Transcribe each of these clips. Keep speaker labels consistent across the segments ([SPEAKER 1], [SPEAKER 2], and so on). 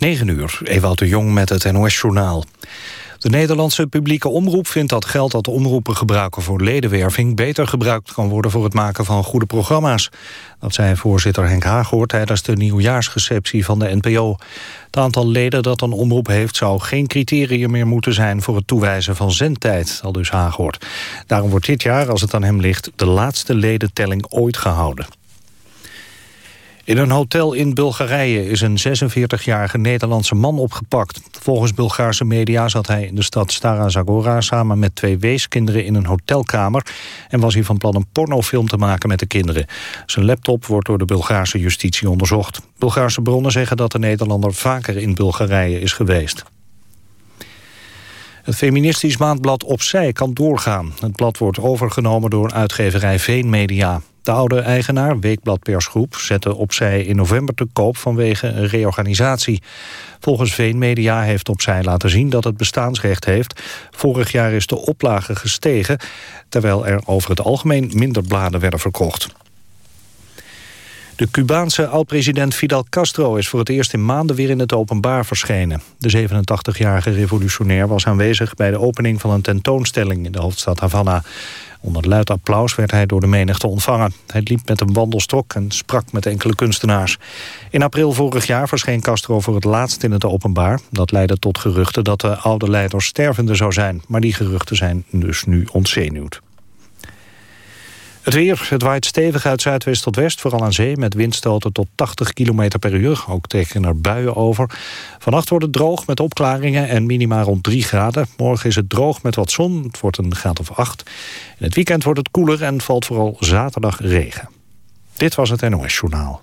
[SPEAKER 1] 9 uur, Ewout de Jong met het NOS-journaal. De Nederlandse publieke omroep vindt dat geld dat omroepen gebruiken voor ledenwerving beter gebruikt kan worden voor het maken van goede programma's. Dat zei voorzitter Henk Haaghoort tijdens de nieuwjaarsreceptie van de NPO. Het aantal leden dat een omroep heeft zou geen criterium meer moeten zijn voor het toewijzen van zendtijd, al dus Haaghoort. Daarom wordt dit jaar, als het aan hem ligt, de laatste ledentelling ooit gehouden. In een hotel in Bulgarije is een 46-jarige Nederlandse man opgepakt. Volgens Bulgaarse media zat hij in de stad Stara Zagora... samen met twee weeskinderen in een hotelkamer... en was hij van plan een pornofilm te maken met de kinderen. Zijn laptop wordt door de Bulgaarse justitie onderzocht. Bulgaarse bronnen zeggen dat de Nederlander vaker in Bulgarije is geweest. Het feministisch maandblad Opzij kan doorgaan. Het blad wordt overgenomen door uitgeverij Veenmedia. De oude eigenaar, Weekblad Persgroep, zette opzij in november te koop vanwege een reorganisatie. Volgens Veenmedia heeft opzij laten zien dat het bestaansrecht heeft. Vorig jaar is de oplage gestegen, terwijl er over het algemeen minder bladen werden verkocht. De Cubaanse oud-president Fidel Castro is voor het eerst in maanden weer in het openbaar verschenen. De 87-jarige revolutionair was aanwezig bij de opening van een tentoonstelling in de hoofdstad Havana. Onder luid applaus werd hij door de menigte ontvangen. Hij liep met een wandelstok en sprak met enkele kunstenaars. In april vorig jaar verscheen Castro voor het laatst in het openbaar. Dat leidde tot geruchten dat de oude leider stervende zou zijn. Maar die geruchten zijn dus nu ontzenuwd. Het weer, het waait stevig uit zuidwest tot west, vooral aan zee... met windstoten tot 80 km per uur. Ook tekenen er buien over. Vannacht wordt het droog met opklaringen en minima rond 3 graden. Morgen is het droog met wat zon, het wordt een graad of 8. In het weekend wordt het koeler en valt vooral zaterdag regen. Dit was het NOS Journaal.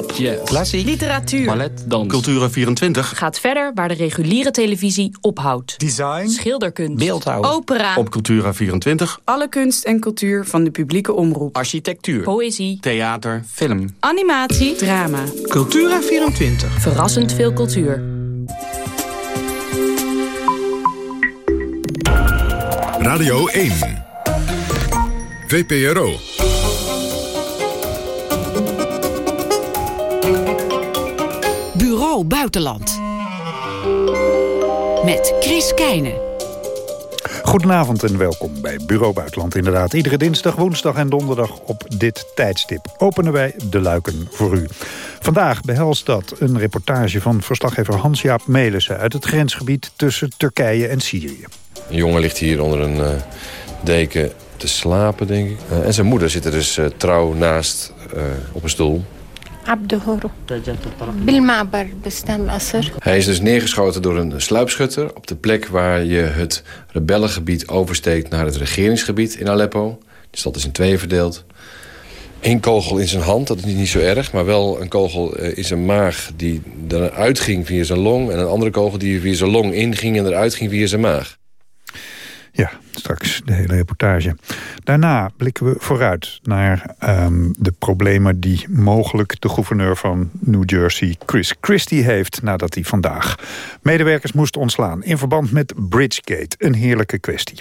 [SPEAKER 2] pop, klassiek,
[SPEAKER 3] literatuur,
[SPEAKER 2] ballet, dans, Cultura24
[SPEAKER 3] gaat verder waar de reguliere televisie ophoudt.
[SPEAKER 2] Design,
[SPEAKER 3] schilderkunst,
[SPEAKER 2] beeldhouw,
[SPEAKER 3] opera.
[SPEAKER 2] Op Cultura24
[SPEAKER 4] alle kunst en cultuur van de publieke omroep.
[SPEAKER 2] Architectuur,
[SPEAKER 3] poëzie,
[SPEAKER 2] theater, film,
[SPEAKER 4] animatie, drama.
[SPEAKER 2] Cultura24
[SPEAKER 3] verrassend veel cultuur.
[SPEAKER 5] Radio 1 VPRO
[SPEAKER 6] Buitenland. Met Chris Keijnen.
[SPEAKER 7] Goedenavond en welkom bij Bureau Buitenland. Inderdaad, iedere dinsdag, woensdag en donderdag op dit tijdstip... openen wij de luiken voor u. Vandaag behelst dat een reportage van verslaggever Hans-Jaap Melissen... uit het grensgebied tussen Turkije en Syrië.
[SPEAKER 8] Een jongen ligt hier onder een uh, deken te slapen, denk ik. Uh, en zijn moeder zit er dus uh, trouw naast op een stoel. Hij is dus neergeschoten door een sluipschutter... op de plek waar je het rebellengebied oversteekt... naar het regeringsgebied in Aleppo. De stad is in tweeën verdeeld. Eén kogel in zijn hand, dat is niet zo erg... maar wel een kogel eh, in zijn maag die eruit ging via zijn long... en een andere kogel die via zijn long inging en eruit ging via zijn maag.
[SPEAKER 7] Ja, straks de hele reportage. Daarna blikken we vooruit naar um, de problemen die mogelijk de gouverneur van New Jersey, Chris Christie, heeft nadat hij vandaag medewerkers moest ontslaan in verband met Bridgegate. Een heerlijke kwestie.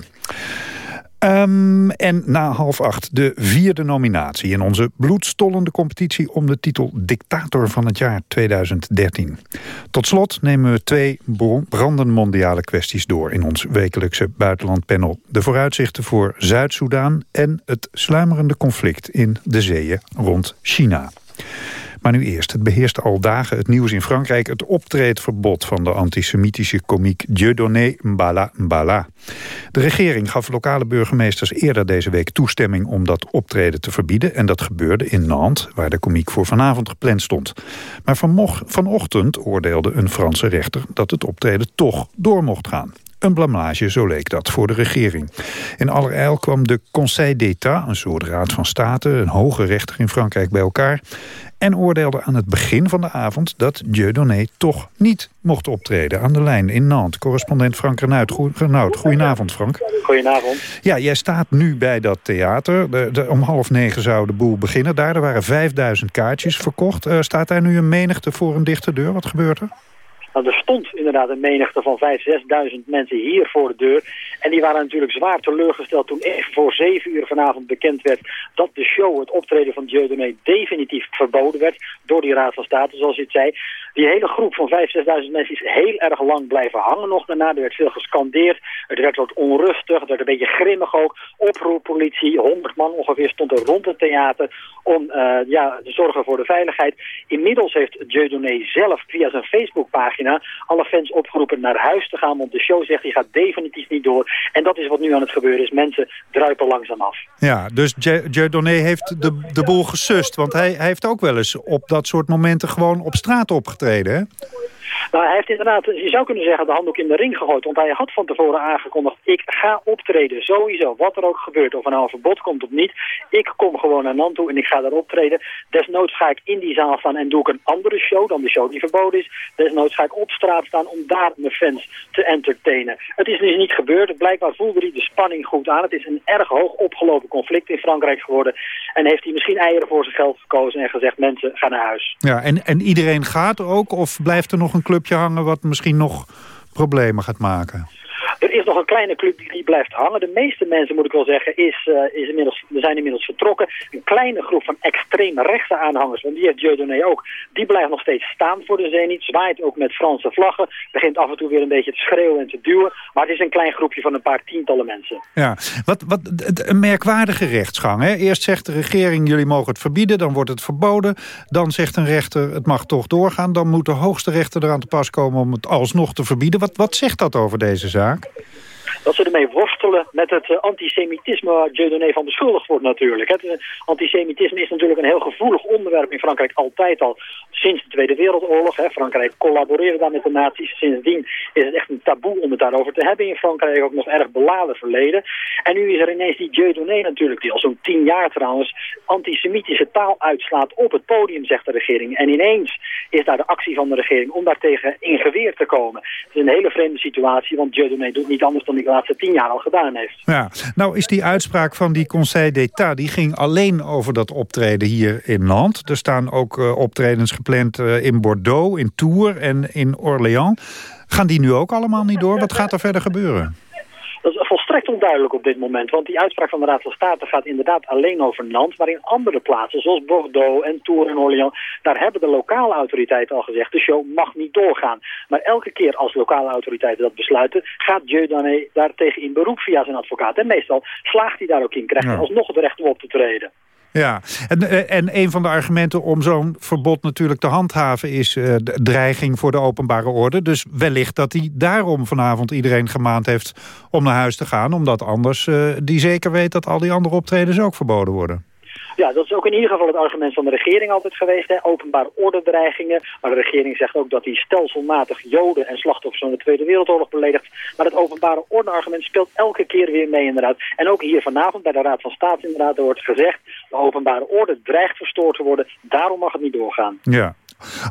[SPEAKER 7] Um, en na half acht de vierde nominatie in onze bloedstollende competitie om de titel Dictator van het jaar 2013. Tot slot nemen we twee brandende mondiale kwesties door in ons wekelijkse buitenlandpanel. De vooruitzichten voor Zuid-Soedan en het sluimerende conflict in de zeeën rond China. Maar nu eerst. Het beheerst al dagen het nieuws in Frankrijk... het optreedverbod van de antisemitische komiek Dieudonné Mbala Mbala. De regering gaf lokale burgemeesters eerder deze week toestemming... om dat optreden te verbieden. En dat gebeurde in Nantes, waar de komiek voor vanavond gepland stond. Maar vanochtend oordeelde een Franse rechter dat het optreden toch door mocht gaan. Een blamage, zo leek dat, voor de regering. In allerijl kwam de Conseil d'État, een soort raad van state... een hoge rechter in Frankrijk bij elkaar en oordeelde aan het begin van de avond dat Dieudonné toch niet mocht optreden. Aan de lijn in Nantes, correspondent Frank Renaud. Goedenavond, Frank.
[SPEAKER 9] Goedenavond.
[SPEAKER 7] Ja, jij staat nu bij dat theater. De, om half negen zou de boel beginnen daar. Er waren 5000 kaartjes verkocht. Uh, staat daar nu een menigte voor een dichte deur? Wat gebeurt er?
[SPEAKER 9] Nou, er stond inderdaad een menigte van 5.000, 6.000 mensen hier voor de deur. En die waren natuurlijk zwaar teleurgesteld toen even voor 7 uur vanavond bekend werd... dat de show, het optreden van Dieudonné, definitief verboden werd door die Raad van State, zoals je het zei. Die hele groep van 5.000, 6.000 mensen is heel erg lang blijven hangen nog daarna. Er werd veel gescandeerd, het werd wat onrustig, het werd een beetje grimmig ook. Oproerpolitie, 100 man ongeveer stond er rond het theater om uh, ja, te zorgen voor de veiligheid. Inmiddels heeft Dieudonné zelf via zijn Facebookpagina alle fans opgeroepen naar huis te gaan. Want de show zegt, die gaat definitief niet door. En dat is wat nu aan het gebeuren is. Mensen druipen langzaam af.
[SPEAKER 7] Ja, dus Dieudonné heeft de, de boel gesust. Want hij, hij heeft ook wel eens op dat soort momenten gewoon op straat opgetreden, hè?
[SPEAKER 9] Nou, hij heeft inderdaad, je zou kunnen zeggen, de handdoek in de ring gegooid. Want hij had van tevoren aangekondigd, ik ga optreden, sowieso, wat er ook gebeurt. Of er nou een verbod komt of niet. Ik kom gewoon naar Nant toe en ik ga daar optreden. Desnoods ga ik in die zaal staan en doe ik een andere show dan de show die verboden is. Desnoods ga ik op straat staan om daar mijn fans te entertainen. Het is dus niet gebeurd. Blijkbaar voelde hij de spanning goed aan. Het is een erg hoog opgelopen conflict in Frankrijk geworden. En heeft hij misschien eieren voor zijn geld gekozen en gezegd, mensen, ga naar huis.
[SPEAKER 7] Ja, en, en iedereen gaat ook of blijft er nog een clubje hangen wat misschien nog problemen gaat maken?
[SPEAKER 9] Er is nog een kleine club die blijft hangen. De meeste mensen, moet ik wel zeggen, is, uh, is inmiddels, zijn inmiddels vertrokken. Een kleine groep van extreem rechtse aanhangers, want die heeft Dieudonné ook, die blijft nog steeds staan voor de Zenit. Zwaait ook met Franse vlaggen. Begint af en toe weer een beetje te schreeuwen en te duwen. Maar het is een klein groepje van een paar tientallen mensen.
[SPEAKER 7] Ja, wat, wat, een merkwaardige rechtsgang. Hè? Eerst zegt de regering, jullie mogen het verbieden, dan wordt het verboden. Dan zegt een rechter, het mag toch doorgaan. Dan moet de hoogste rechter eraan te pas komen om het alsnog te verbieden. Wat, wat zegt dat over deze zaak? Tag.
[SPEAKER 9] Dat ze ermee worstelen met het uh, antisemitisme waar Dieudonné van beschuldigd wordt natuurlijk. Het uh, antisemitisme is natuurlijk een heel gevoelig onderwerp in Frankrijk altijd al. Sinds de Tweede Wereldoorlog. Hè. Frankrijk collaboreerde daar met de nazi's. Sindsdien is het echt een taboe om het daarover te hebben in Frankrijk. Ook nog erg beladen verleden. En nu is er ineens die Dieudonné natuurlijk, die al zo'n tien jaar trouwens antisemitische taal uitslaat op het podium, zegt de regering. En ineens is daar de actie van de regering om daartegen in geweer te komen. Het is een hele vreemde situatie, want Dieudonné doet niet anders dan die laatste tien jaar al gedaan heeft.
[SPEAKER 7] Ja, nou is die uitspraak van die Conseil d'État... die ging alleen over dat optreden hier in Nantes. Er staan ook uh, optredens gepland uh, in Bordeaux, in Tours en in Orléans. Gaan die nu ook allemaal niet door? Wat gaat er verder gebeuren?
[SPEAKER 9] Dat is volstrekt onduidelijk op dit moment. Want die uitspraak van de Raad van State gaat inderdaad alleen over Nantes. Maar in andere plaatsen, zoals Bordeaux en Tours en Orléans... daar hebben de lokale autoriteiten al gezegd... de show mag niet doorgaan. Maar elke keer als lokale autoriteiten dat besluiten... gaat Dieudonné daar tegen in beroep via zijn advocaat. En meestal slaagt hij daar ook in. Krijgt hij alsnog het recht om op te treden.
[SPEAKER 7] Ja, en, eh, en een van de argumenten om zo'n verbod natuurlijk te handhaven... is uh, de dreiging voor de openbare orde. Dus wellicht dat hij daarom vanavond iedereen gemaand heeft om naar huis te gaan... omdat anders uh, die zeker weet dat al die andere optredens ook verboden worden.
[SPEAKER 9] Ja, dat is ook in ieder geval het argument van de regering altijd geweest. Hè? Openbare ordedreigingen. Maar de regering zegt ook dat hij stelselmatig Joden en slachtoffers van de Tweede Wereldoorlog beledigt. Maar het openbare ordeargument speelt elke keer weer mee inderdaad. En ook hier vanavond bij de Raad van State inderdaad wordt gezegd... de openbare orde dreigt verstoord te worden. Daarom mag het niet doorgaan.
[SPEAKER 7] Ja.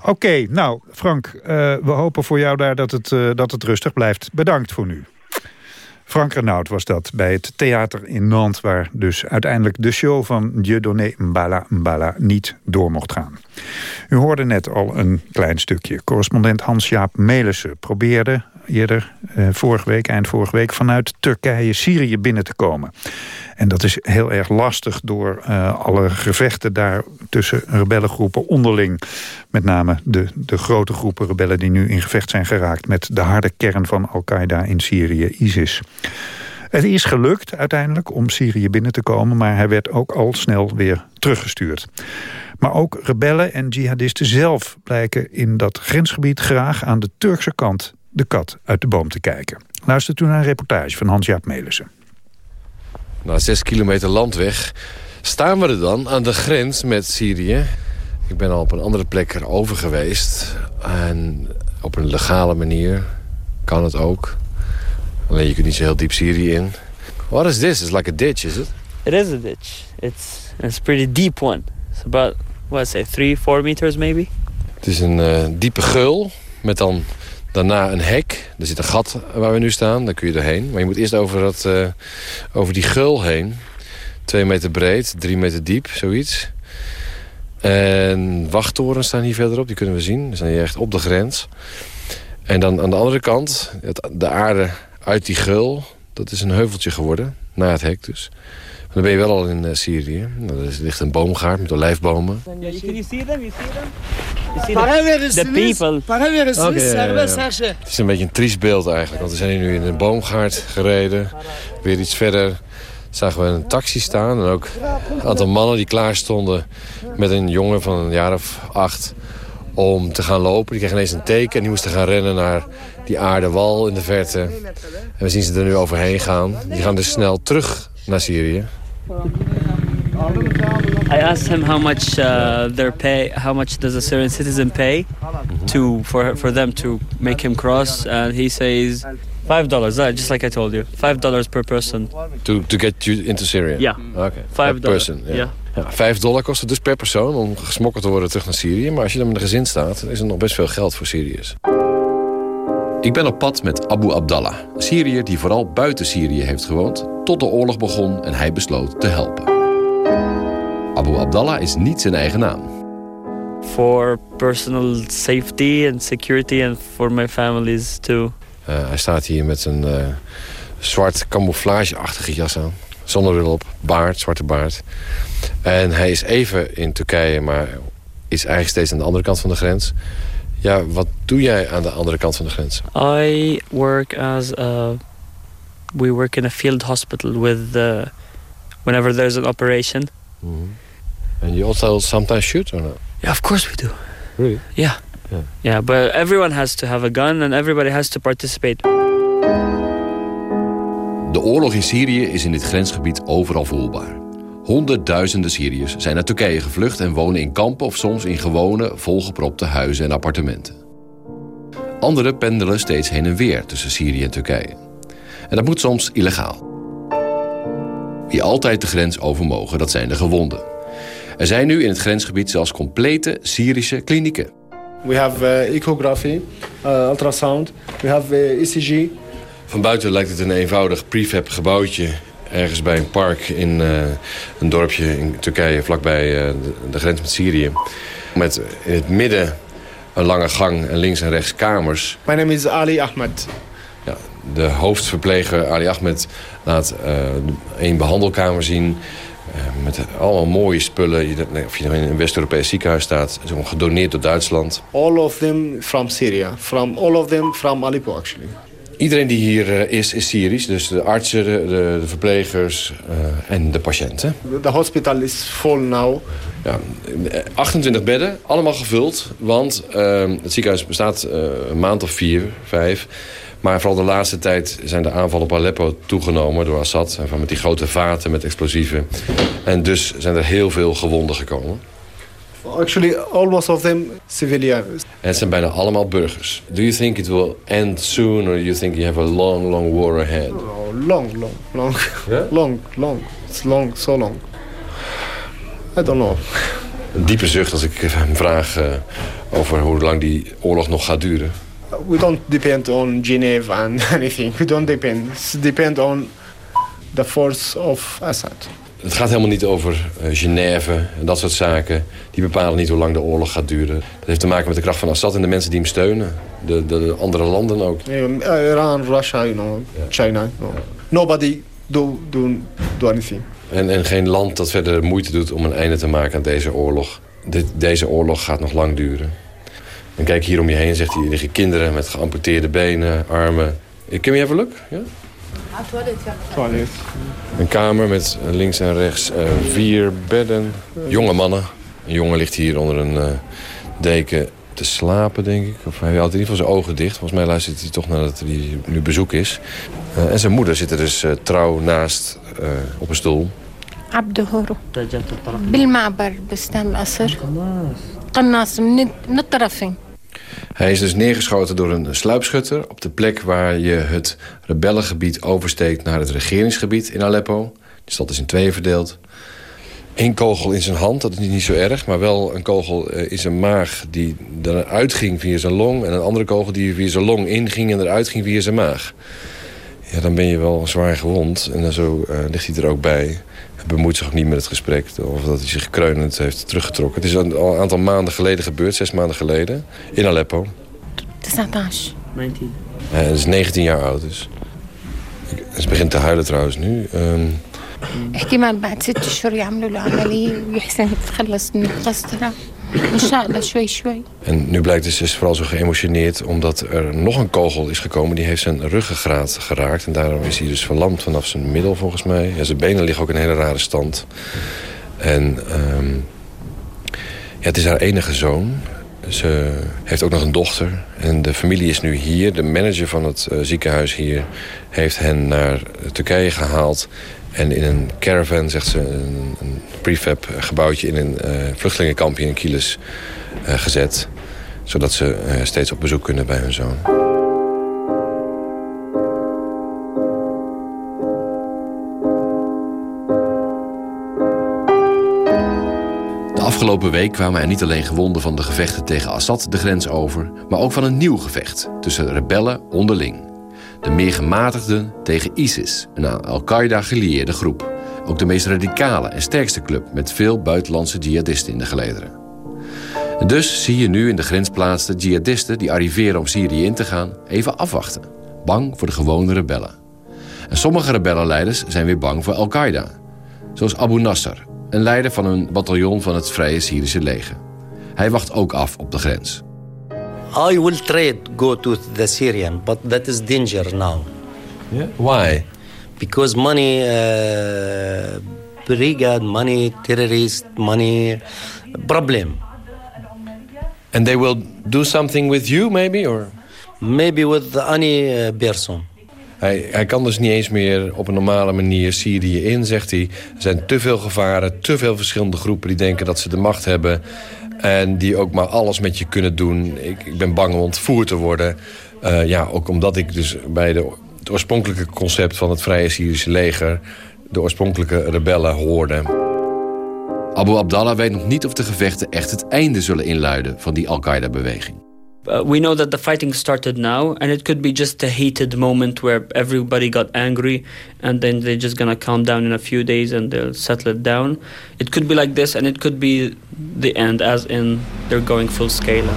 [SPEAKER 7] Oké, nou Frank, uh, we hopen voor jou daar dat het, uh, dat het rustig blijft. Bedankt voor nu. Frank Renaud was dat bij het theater in Nantes... waar dus uiteindelijk de show van Dieudonné Mbala Mbala niet door mocht gaan. U hoorde net al een klein stukje. Correspondent Hans-Jaap Melissen probeerde eerder, eh, vorige week, eind vorige week... vanuit Turkije Syrië binnen te komen. En dat is heel erg lastig door uh, alle gevechten daar tussen rebellengroepen onderling. Met name de, de grote groepen rebellen die nu in gevecht zijn geraakt... met de harde kern van Al-Qaeda in Syrië, ISIS. Het is gelukt uiteindelijk om Syrië binnen te komen... maar hij werd ook al snel weer teruggestuurd. Maar ook rebellen en jihadisten zelf blijken in dat grensgebied... graag aan de Turkse kant de kat uit de boom te kijken. Luister toen naar een reportage van Hans-Jaap Melissen.
[SPEAKER 8] Na zes kilometer landweg staan we er dan aan de grens met Syrië. Ik ben al op een andere plek erover geweest. En op een legale manier kan het ook. Alleen je kunt niet zo heel diep Syrië in. What is this? It's like a ditch, is it?
[SPEAKER 10] It is a ditch. It's it's a pretty deep one. It's about what I say, three, four meters maybe.
[SPEAKER 8] Het is een uh, diepe geul met dan daarna een hek. Er zit een gat waar we nu staan, daar kun je erheen. Maar je moet eerst over, dat, uh, over die geul heen. Twee meter breed, drie meter diep, zoiets. En wachttorens staan hier verderop, die kunnen we zien. Die staan hier echt op de grens. En dan aan de andere kant, de aarde uit die geul... dat is een heuveltje geworden, na het hek dus. Dan ben je wel al in uh, Syrië. Nou, er ligt een boomgaard met olijfbomen.
[SPEAKER 10] Can you see them? You see them? You see the, the people.
[SPEAKER 8] Okay, ja, ja, ja. Het is een beetje een triest beeld eigenlijk. Want we zijn hier nu in een boomgaard gereden. Weer iets verder zagen we een taxi staan. En ook een aantal mannen die klaar stonden met een jongen van een jaar of acht om te gaan lopen. Die kregen ineens een teken en die moesten gaan rennen naar die aardewal in de verte. En we zien ze er nu overheen gaan. Die gaan dus snel terug naar Syrië.
[SPEAKER 10] I asked him how much uh, their pay, how much does a Syrian citizen pay to for for them to make him cross, and he says five dollars. Uh, just like I told you, five dollars per person.
[SPEAKER 8] To to get you into Syria.
[SPEAKER 10] Ja,
[SPEAKER 8] Okay.
[SPEAKER 10] five
[SPEAKER 8] Per person. Ja.
[SPEAKER 10] Ja.
[SPEAKER 8] Ja, vijf dollar kost het dus per persoon om gesmokkeld te worden terug naar Syrië. Maar als je dan met een gezin staat, is er nog best veel geld voor Syriërs. Ik ben op pad met Abu Abdallah, een Syriër die vooral buiten Syrië heeft gewoond... tot de oorlog begon en hij besloot te helpen. Abu Abdallah is niet zijn eigen naam.
[SPEAKER 10] For personal safety and security, and for my families too.
[SPEAKER 8] Uh, hij staat hier met een uh, zwart camouflageachtige jas aan. Zonnebril op, baard, zwarte baard. En hij is even in Turkije, maar is eigenlijk steeds aan de andere kant van de grens. Ja, wat doe jij aan de andere kant van de grens?
[SPEAKER 10] I work as a. We work in a field hospital with uh, whenever there's an operation.
[SPEAKER 8] Mm -hmm. And you also sometimes shoot or not?
[SPEAKER 10] Yeah, of course we do.
[SPEAKER 8] Really?
[SPEAKER 10] Yeah.
[SPEAKER 8] Yeah.
[SPEAKER 10] Yeah, but everyone has to have a gun and everybody has to participate.
[SPEAKER 8] De oorlog in Syrië is in dit grensgebied overal voelbaar. Honderdduizenden Syriërs zijn naar Turkije gevlucht en wonen in kampen of soms in gewone, volgepropte huizen en appartementen. Anderen pendelen steeds heen en weer tussen Syrië en Turkije. En dat moet soms illegaal. Wie altijd de grens over mogen, dat zijn de gewonden. Er zijn nu in het grensgebied zelfs complete Syrische klinieken.
[SPEAKER 11] We have uh, ecography, uh, ultrasound, we have ECG.
[SPEAKER 8] Van buiten lijkt het een eenvoudig prefab gebouwtje ergens bij een park in uh, een dorpje in Turkije, vlakbij uh, de, de, grens met Syrië. Met in het midden een lange gang en links en rechts kamers.
[SPEAKER 11] My name is Ali Ahmed.
[SPEAKER 8] Ja, de hoofdverpleger Ali Ahmed laat een behandelkamer zien. met allemaal mooie spullen. Of je in een West-Europees ziekenhuis staat. Gedoneerd door Duitsland.
[SPEAKER 11] All of them from Syria. From all of them from Aleppo actually.
[SPEAKER 8] Iedereen die hier uh, is, is Syrisch. Dus de artsen, de, de, de verplegers uh, en de patiënten.
[SPEAKER 11] The hospital is full now.
[SPEAKER 8] Ja, 28 bedden, allemaal gevuld. Want uh, het ziekenhuis bestaat een maand of vier, vijf. Maar vooral de laatste tijd zijn de aanvallen op Aleppo toegenomen door Assad. Met die grote vaten met explosieven. En dus zijn er heel veel gewonden gekomen.
[SPEAKER 11] Actually, almost of them civilians.
[SPEAKER 8] En het zijn bijna allemaal burgers. Do you think it will end soon, or do you think you have a long, long war ahead?
[SPEAKER 11] Oh, long, long, long,
[SPEAKER 8] yeah?
[SPEAKER 11] long, long. It's long, so long. I don't know.
[SPEAKER 8] Een diepe zucht als ik hem vraag uh, over hoe lang die oorlog nog gaat duren.
[SPEAKER 11] We don't depend on Geneva and anything. We don't depend. It depends on the force of Assad.
[SPEAKER 8] Het gaat helemaal niet over uh, Genève en dat soort zaken. Die bepalen niet hoe lang de oorlog gaat duren. Dat heeft te maken met de kracht van Assad en de mensen die hem steunen. De, de, de andere landen ook.
[SPEAKER 11] Iran, Russia, you know, China. Nobody do, do, do anything.
[SPEAKER 8] En, en geen land dat verder moeite doet om een einde te maken aan deze oorlog. Deze oorlog gaat nog lang duren. En kijk hier om je heen, zegt hij, liggen kinderen met geamputeerde benen, armen. Can we have a look? Ja? Een kamer met links en rechts eh, vier bedden. Jonge mannen. Een jongen ligt hier onder een eh, deken te slapen, denk ik. Of hij houdt in ieder geval zijn ogen dicht. Volgens mij luistert hij toch nadat hij nu bezoek is. Eh, en zijn moeder zit er dus trouw naast op een stoel.
[SPEAKER 12] Abdehoro. Bilmabar bestem asser. Qanas, niet
[SPEAKER 8] hij is dus neergeschoten door een sluipschutter... op de plek waar je het rebellengebied oversteekt naar het regeringsgebied in Aleppo. De stad is in tweeën verdeeld. Eén kogel in zijn hand, dat is niet zo erg... maar wel een kogel eh, in zijn maag die eruit ging via zijn long... en een andere kogel die via zijn long inging en eruit ging via zijn maag. Ja, dan ben je wel zwaar gewond. En dan zo uh, ligt hij er ook bij. Hij bemoeit zich ook niet met het gesprek. Of dat hij zich kreunend heeft teruggetrokken. Het is een, al een aantal maanden geleden gebeurd. Zes maanden geleden. In Aleppo.
[SPEAKER 10] 19.
[SPEAKER 8] Hij is 19 jaar oud dus. Ze begint te huilen trouwens nu. Um,
[SPEAKER 12] احتمال بعد ست اشهر يعملوا له عمليه ويحسن يتخلص من القسطره
[SPEAKER 8] en nu blijkt dus, is vooral zo geëmotioneerd omdat er nog een kogel is gekomen. Die heeft zijn ruggengraat geraakt. En daarom is hij dus verlamd vanaf zijn middel volgens mij. Zijn benen liggen ook in een hele rare stand. En ehm, ja, het is haar enige zoon. Ze heeft ook nog een dochter. En de familie is nu hier. De manager van het eh, ziekenhuis hier heeft hen naar Turkije gehaald. En in een caravan, zegt ze, een, een prefab gebouwtje in een uh, vluchtelingenkampje in Kielus uh, gezet. Zodat ze uh, steeds op bezoek kunnen bij hun zoon. De afgelopen week kwamen er niet alleen gewonden van de gevechten tegen Assad de grens over... maar ook van een nieuw gevecht tussen rebellen onderling. De meer gematigden tegen ISIS, een aan Al-Qaeda gelieerde groep. Ook de meest radicale en sterkste club met veel buitenlandse jihadisten in de gelederen. En dus zie je nu in de grensplaats de jihadisten die arriveren om Syrië in te gaan... even afwachten, bang voor de gewone rebellen. En sommige rebellenleiders zijn weer bang voor Al-Qaeda. Zoals Abu Nasser, een leider van een bataljon van het Vrije Syrische leger. Hij wacht ook af op de grens.
[SPEAKER 13] I will trade go to the Syrian, but that is danger now.
[SPEAKER 8] Yeah, why?
[SPEAKER 13] Because money, uh, brigade, money, terrorist, money, problem.
[SPEAKER 8] And they will do something with you, maybe, or?
[SPEAKER 13] Maybe with any uh, person.
[SPEAKER 8] Hij, hij kan dus niet eens meer op een normale manier Syrië in, zegt hij. Er zijn te veel gevaren, te veel verschillende groepen die denken dat ze de macht hebben. En die ook maar alles met je kunnen doen. Ik, ik ben bang om ontvoerd te worden. Uh, ja, ook omdat ik dus bij de, het oorspronkelijke concept van het Vrije Syrische leger... de oorspronkelijke rebellen hoorde. Abu Abdallah weet nog niet of de gevechten echt het einde zullen inluiden... van die Al-Qaeda-beweging.
[SPEAKER 10] Uh, we know that the fighting started now, and it could be just a heated moment where everybody got angry, and then they're just gonna calm down in a few days and they'll settle it down. It could be like this, and it could be the end, as in they're going full scale.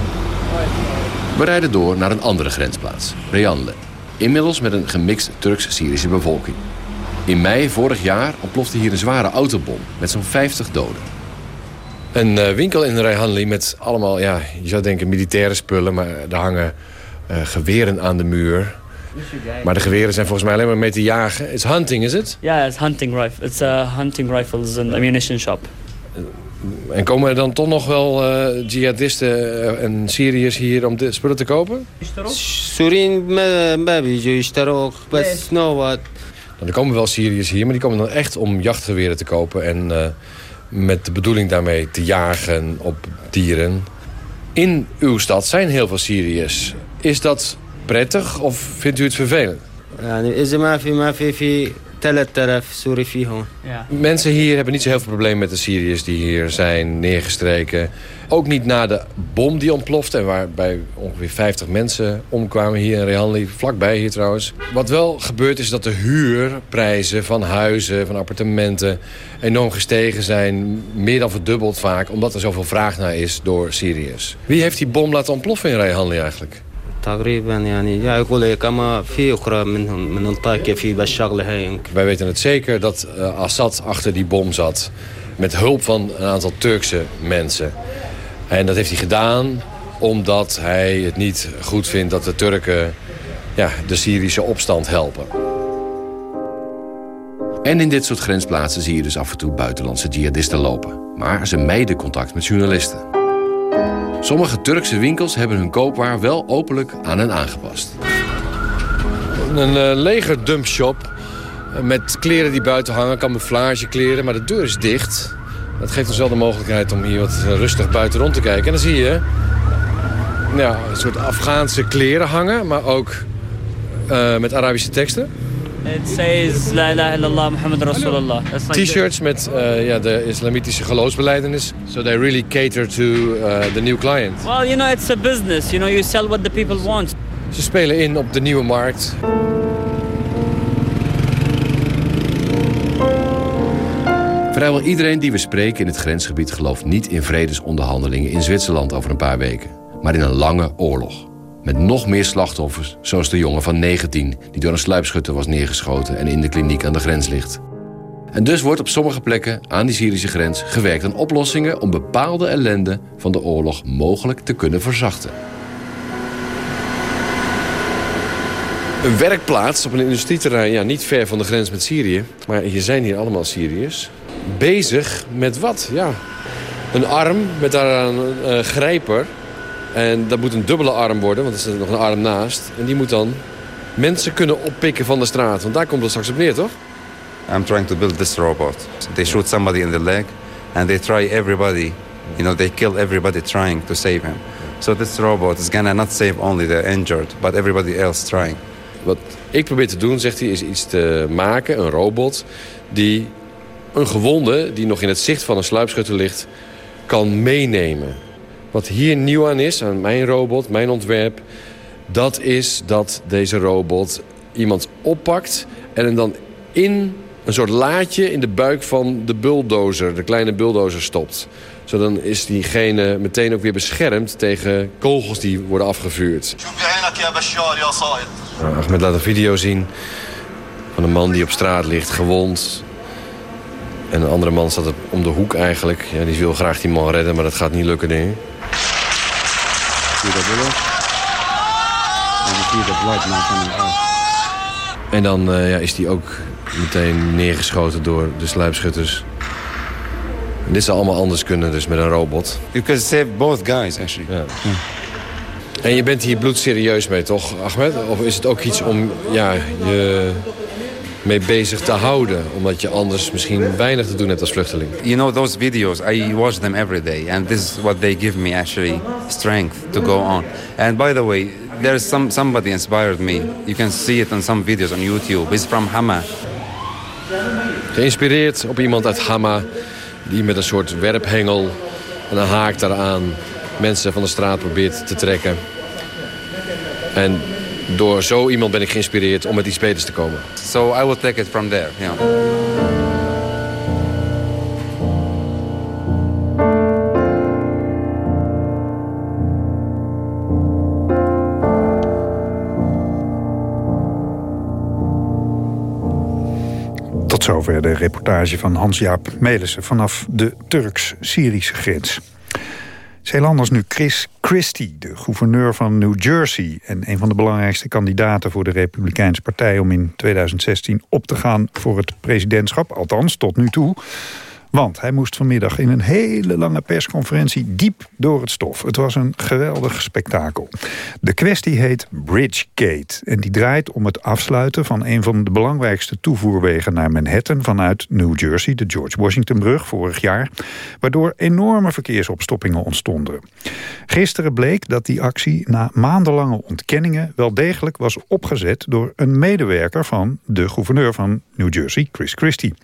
[SPEAKER 8] We rijden door naar een andere grensplaats, Reanle. Inmiddels met een gemixt Turks-Syrische bevolking. In mei vorig jaar ontplofte hier een zware autobom met zo'n 50 doden. Een uh, winkel in Reyhanli met allemaal, ja, je zou denken militaire spullen... maar er hangen uh, geweren aan de muur. Maar de geweren zijn volgens mij alleen maar mee te jagen. It's hunting, is het?
[SPEAKER 10] Ja, yeah, it's hunting rifle. It's a hunting rifles and ammunition shop.
[SPEAKER 8] En komen er dan toch nog wel uh, jihadisten en Syriërs hier om de spullen te kopen?
[SPEAKER 13] Surin best know what.
[SPEAKER 8] Er komen wel Syriërs hier, maar die komen dan echt om jachtgeweren te kopen... en uh, met de bedoeling daarmee te jagen op dieren. In uw stad zijn heel veel Syriërs. Is dat prettig of vindt u het vervelend?
[SPEAKER 10] Ja.
[SPEAKER 8] Mensen hier hebben niet zo heel veel problemen met de Syriërs die hier zijn neergestreken. Ook niet na de bom die ontplofte en waarbij ongeveer 50 mensen omkwamen hier in Rehanli, vlakbij hier trouwens. Wat wel gebeurt is dat de huurprijzen van huizen, van appartementen enorm gestegen zijn. Meer dan verdubbeld vaak, omdat er zoveel vraag naar is door Syriërs. Wie heeft die bom laten ontploffen in Rehanli eigenlijk?
[SPEAKER 13] تقريبا يعني يقول لك اما في اخرى منهم من انطاكيا في بالشغله هاي
[SPEAKER 8] Wij weten het zeker dat uh, Assad achter die bom zat. Met hulp van een aantal Turkse mensen. En dat heeft hij gedaan omdat hij het niet goed vindt dat de Turken ja, de Syrische opstand helpen. En in dit soort grensplaatsen zie je dus af en toe buitenlandse jihadisten lopen. Maar ze mijden contact met journalisten. Sommige Turkse winkels hebben hun koopwaar wel openlijk aan hen aangepast. Een uh, legerdumpshop met kleren die buiten hangen, camouflagekleren, maar de deur is dicht. Dat geeft ons wel de mogelijkheid om hier wat rustig buiten rond te kijken. En dan zie je ja, een soort Afghaanse kleren hangen, maar ook met Arabische teksten.
[SPEAKER 10] It says La ilaha illallah Muhammad Rasulullah.
[SPEAKER 8] T-shirts met uh, ja, de islamitische geloofsbeleidenis. So they really cater to uh, the new client.
[SPEAKER 10] Well, you know, it's a business. You know, you sell what the people want.
[SPEAKER 8] Ze spelen in op de nieuwe markt. Vrijwel iedereen die we spreken in het grensgebied gelooft niet in vredesonderhandelingen in Zwitserland over een paar weken, maar in een lange oorlog. Met nog meer slachtoffers, zoals de jongen van 19... die door een sluipschutter was neergeschoten en in de kliniek aan de grens ligt. En dus wordt op sommige plekken aan die Syrische grens gewerkt aan oplossingen... om bepaalde ellende van de oorlog mogelijk te kunnen verzachten. Een werkplaats op een industrieterrein, ja, niet ver van de grens met Syrië... maar je zijn hier allemaal Syriërs. Bezig met wat? Ja, een arm met daaraan een uh, grijper en dat moet een dubbele arm worden, want er staat nog een arm naast. En die moet dan mensen kunnen oppikken van de straat. Want daar komt het straks op neer, toch?
[SPEAKER 14] I'm trying to build this robot. They shoot somebody in the leg and they try everybody. You know, they kill everybody trying to save him. So this robot is gonna not save only the injured, but everybody else trying.
[SPEAKER 8] Wat ik probeer te doen, zegt hij, is iets te maken, een robot... die een gewonde, die nog in het zicht van een sluipschutter ligt, kan meenemen. Wat hier nieuw aan is, aan mijn robot, mijn ontwerp... dat is dat deze robot iemand oppakt... en hem dan in een soort laadje in de buik van de bulldozer... de kleine bulldozer stopt. Zo dan is diegene meteen ook weer beschermd tegen kogels die worden afgevuurd. Nou, Ahmed laat een video zien van een man die op straat ligt, gewond. En een andere man staat om de hoek eigenlijk. Ja, die wil graag die man redden, maar dat gaat niet lukken, denk. En dan uh, ja, is die ook meteen neergeschoten door de sluipschutters. En dit zou allemaal anders kunnen, dus met een robot.
[SPEAKER 14] You can save both guys, actually.
[SPEAKER 8] Ja. En je bent hier bloedserieus mee, toch, Ahmed? Of is het ook iets om ja, je mee bezig te houden. Omdat je anders misschien weinig te doen hebt als vluchteling.
[SPEAKER 14] You know those videos, I watch them every day. And this is what they give me actually strength to go on. And by the way, there's some, somebody inspired me. You can see it on some videos on YouTube. It's from Hama.
[SPEAKER 8] Geïnspireerd op iemand uit Hama. Die met een soort werphengel en een haak daaraan mensen van de straat probeert te trekken. En door zo iemand ben ik geïnspireerd om met iets beters te komen.
[SPEAKER 14] So I will take it from there, yeah.
[SPEAKER 7] Tot zover de reportage van Hans-Jaap Melissen vanaf de Turks-Syrische grens. Zeelanders nu Chris Christie, de gouverneur van New Jersey... en een van de belangrijkste kandidaten voor de Republikeinse Partij... om in 2016 op te gaan voor het presidentschap, althans tot nu toe... Want hij moest vanmiddag in een hele lange persconferentie diep door het stof. Het was een geweldig spektakel. De kwestie heet Bridgegate. En die draait om het afsluiten van een van de belangrijkste toevoerwegen naar Manhattan vanuit New Jersey, de George Washington-brug vorig jaar, waardoor enorme verkeersopstoppingen ontstonden. Gisteren bleek dat die actie na maandenlange ontkenningen wel degelijk was opgezet door een medewerker van de gouverneur van New Jersey, Chris Christie.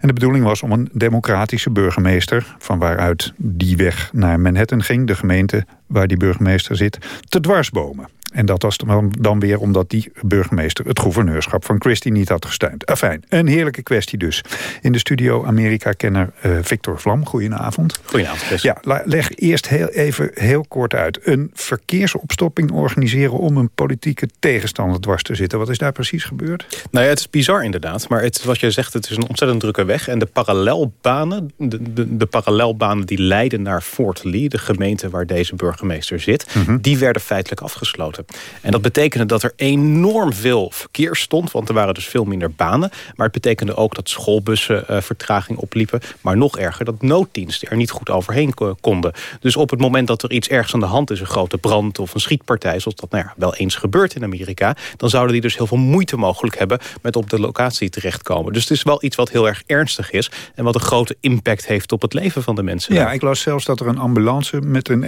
[SPEAKER 7] En de bedoeling was om een democratische burgemeester... van waaruit die weg naar Manhattan ging, de gemeente waar die burgemeester zit, te dwarsbomen. En dat was dan weer omdat die burgemeester het gouverneurschap van Christie niet had gesteund. Afijn, een heerlijke kwestie dus. In de studio Amerika-kenner uh, Victor Vlam. Goedenavond.
[SPEAKER 15] Goedenavond.
[SPEAKER 7] Ja, leg eerst heel, even heel kort uit. Een verkeersopstopping organiseren om een politieke tegenstander dwars te zitten. Wat is daar precies gebeurd?
[SPEAKER 15] Nou ja, het is bizar inderdaad. Maar het, wat je zegt, het is een ontzettend drukke weg. En de parallelbanen, de, de, de parallelbanen die leiden naar Fort Lee... de gemeente waar deze burgemeester zit... Mhm. die werden feitelijk afgesloten. En dat betekende dat er enorm veel verkeer stond, want er waren dus veel minder banen. Maar het betekende ook dat schoolbussen uh, vertraging opliepen. Maar nog erger, dat nooddiensten er niet goed overheen konden. Dus op het moment dat er iets ergens aan de hand is, een grote brand of een schietpartij, zoals dat nou ja, wel eens gebeurt in Amerika, dan zouden die dus heel veel moeite mogelijk hebben met op de locatie terechtkomen. Dus het is wel iets wat heel erg ernstig is en wat een grote impact heeft op het leven van de mensen.
[SPEAKER 7] Ja, ik las zelfs dat er een ambulance met een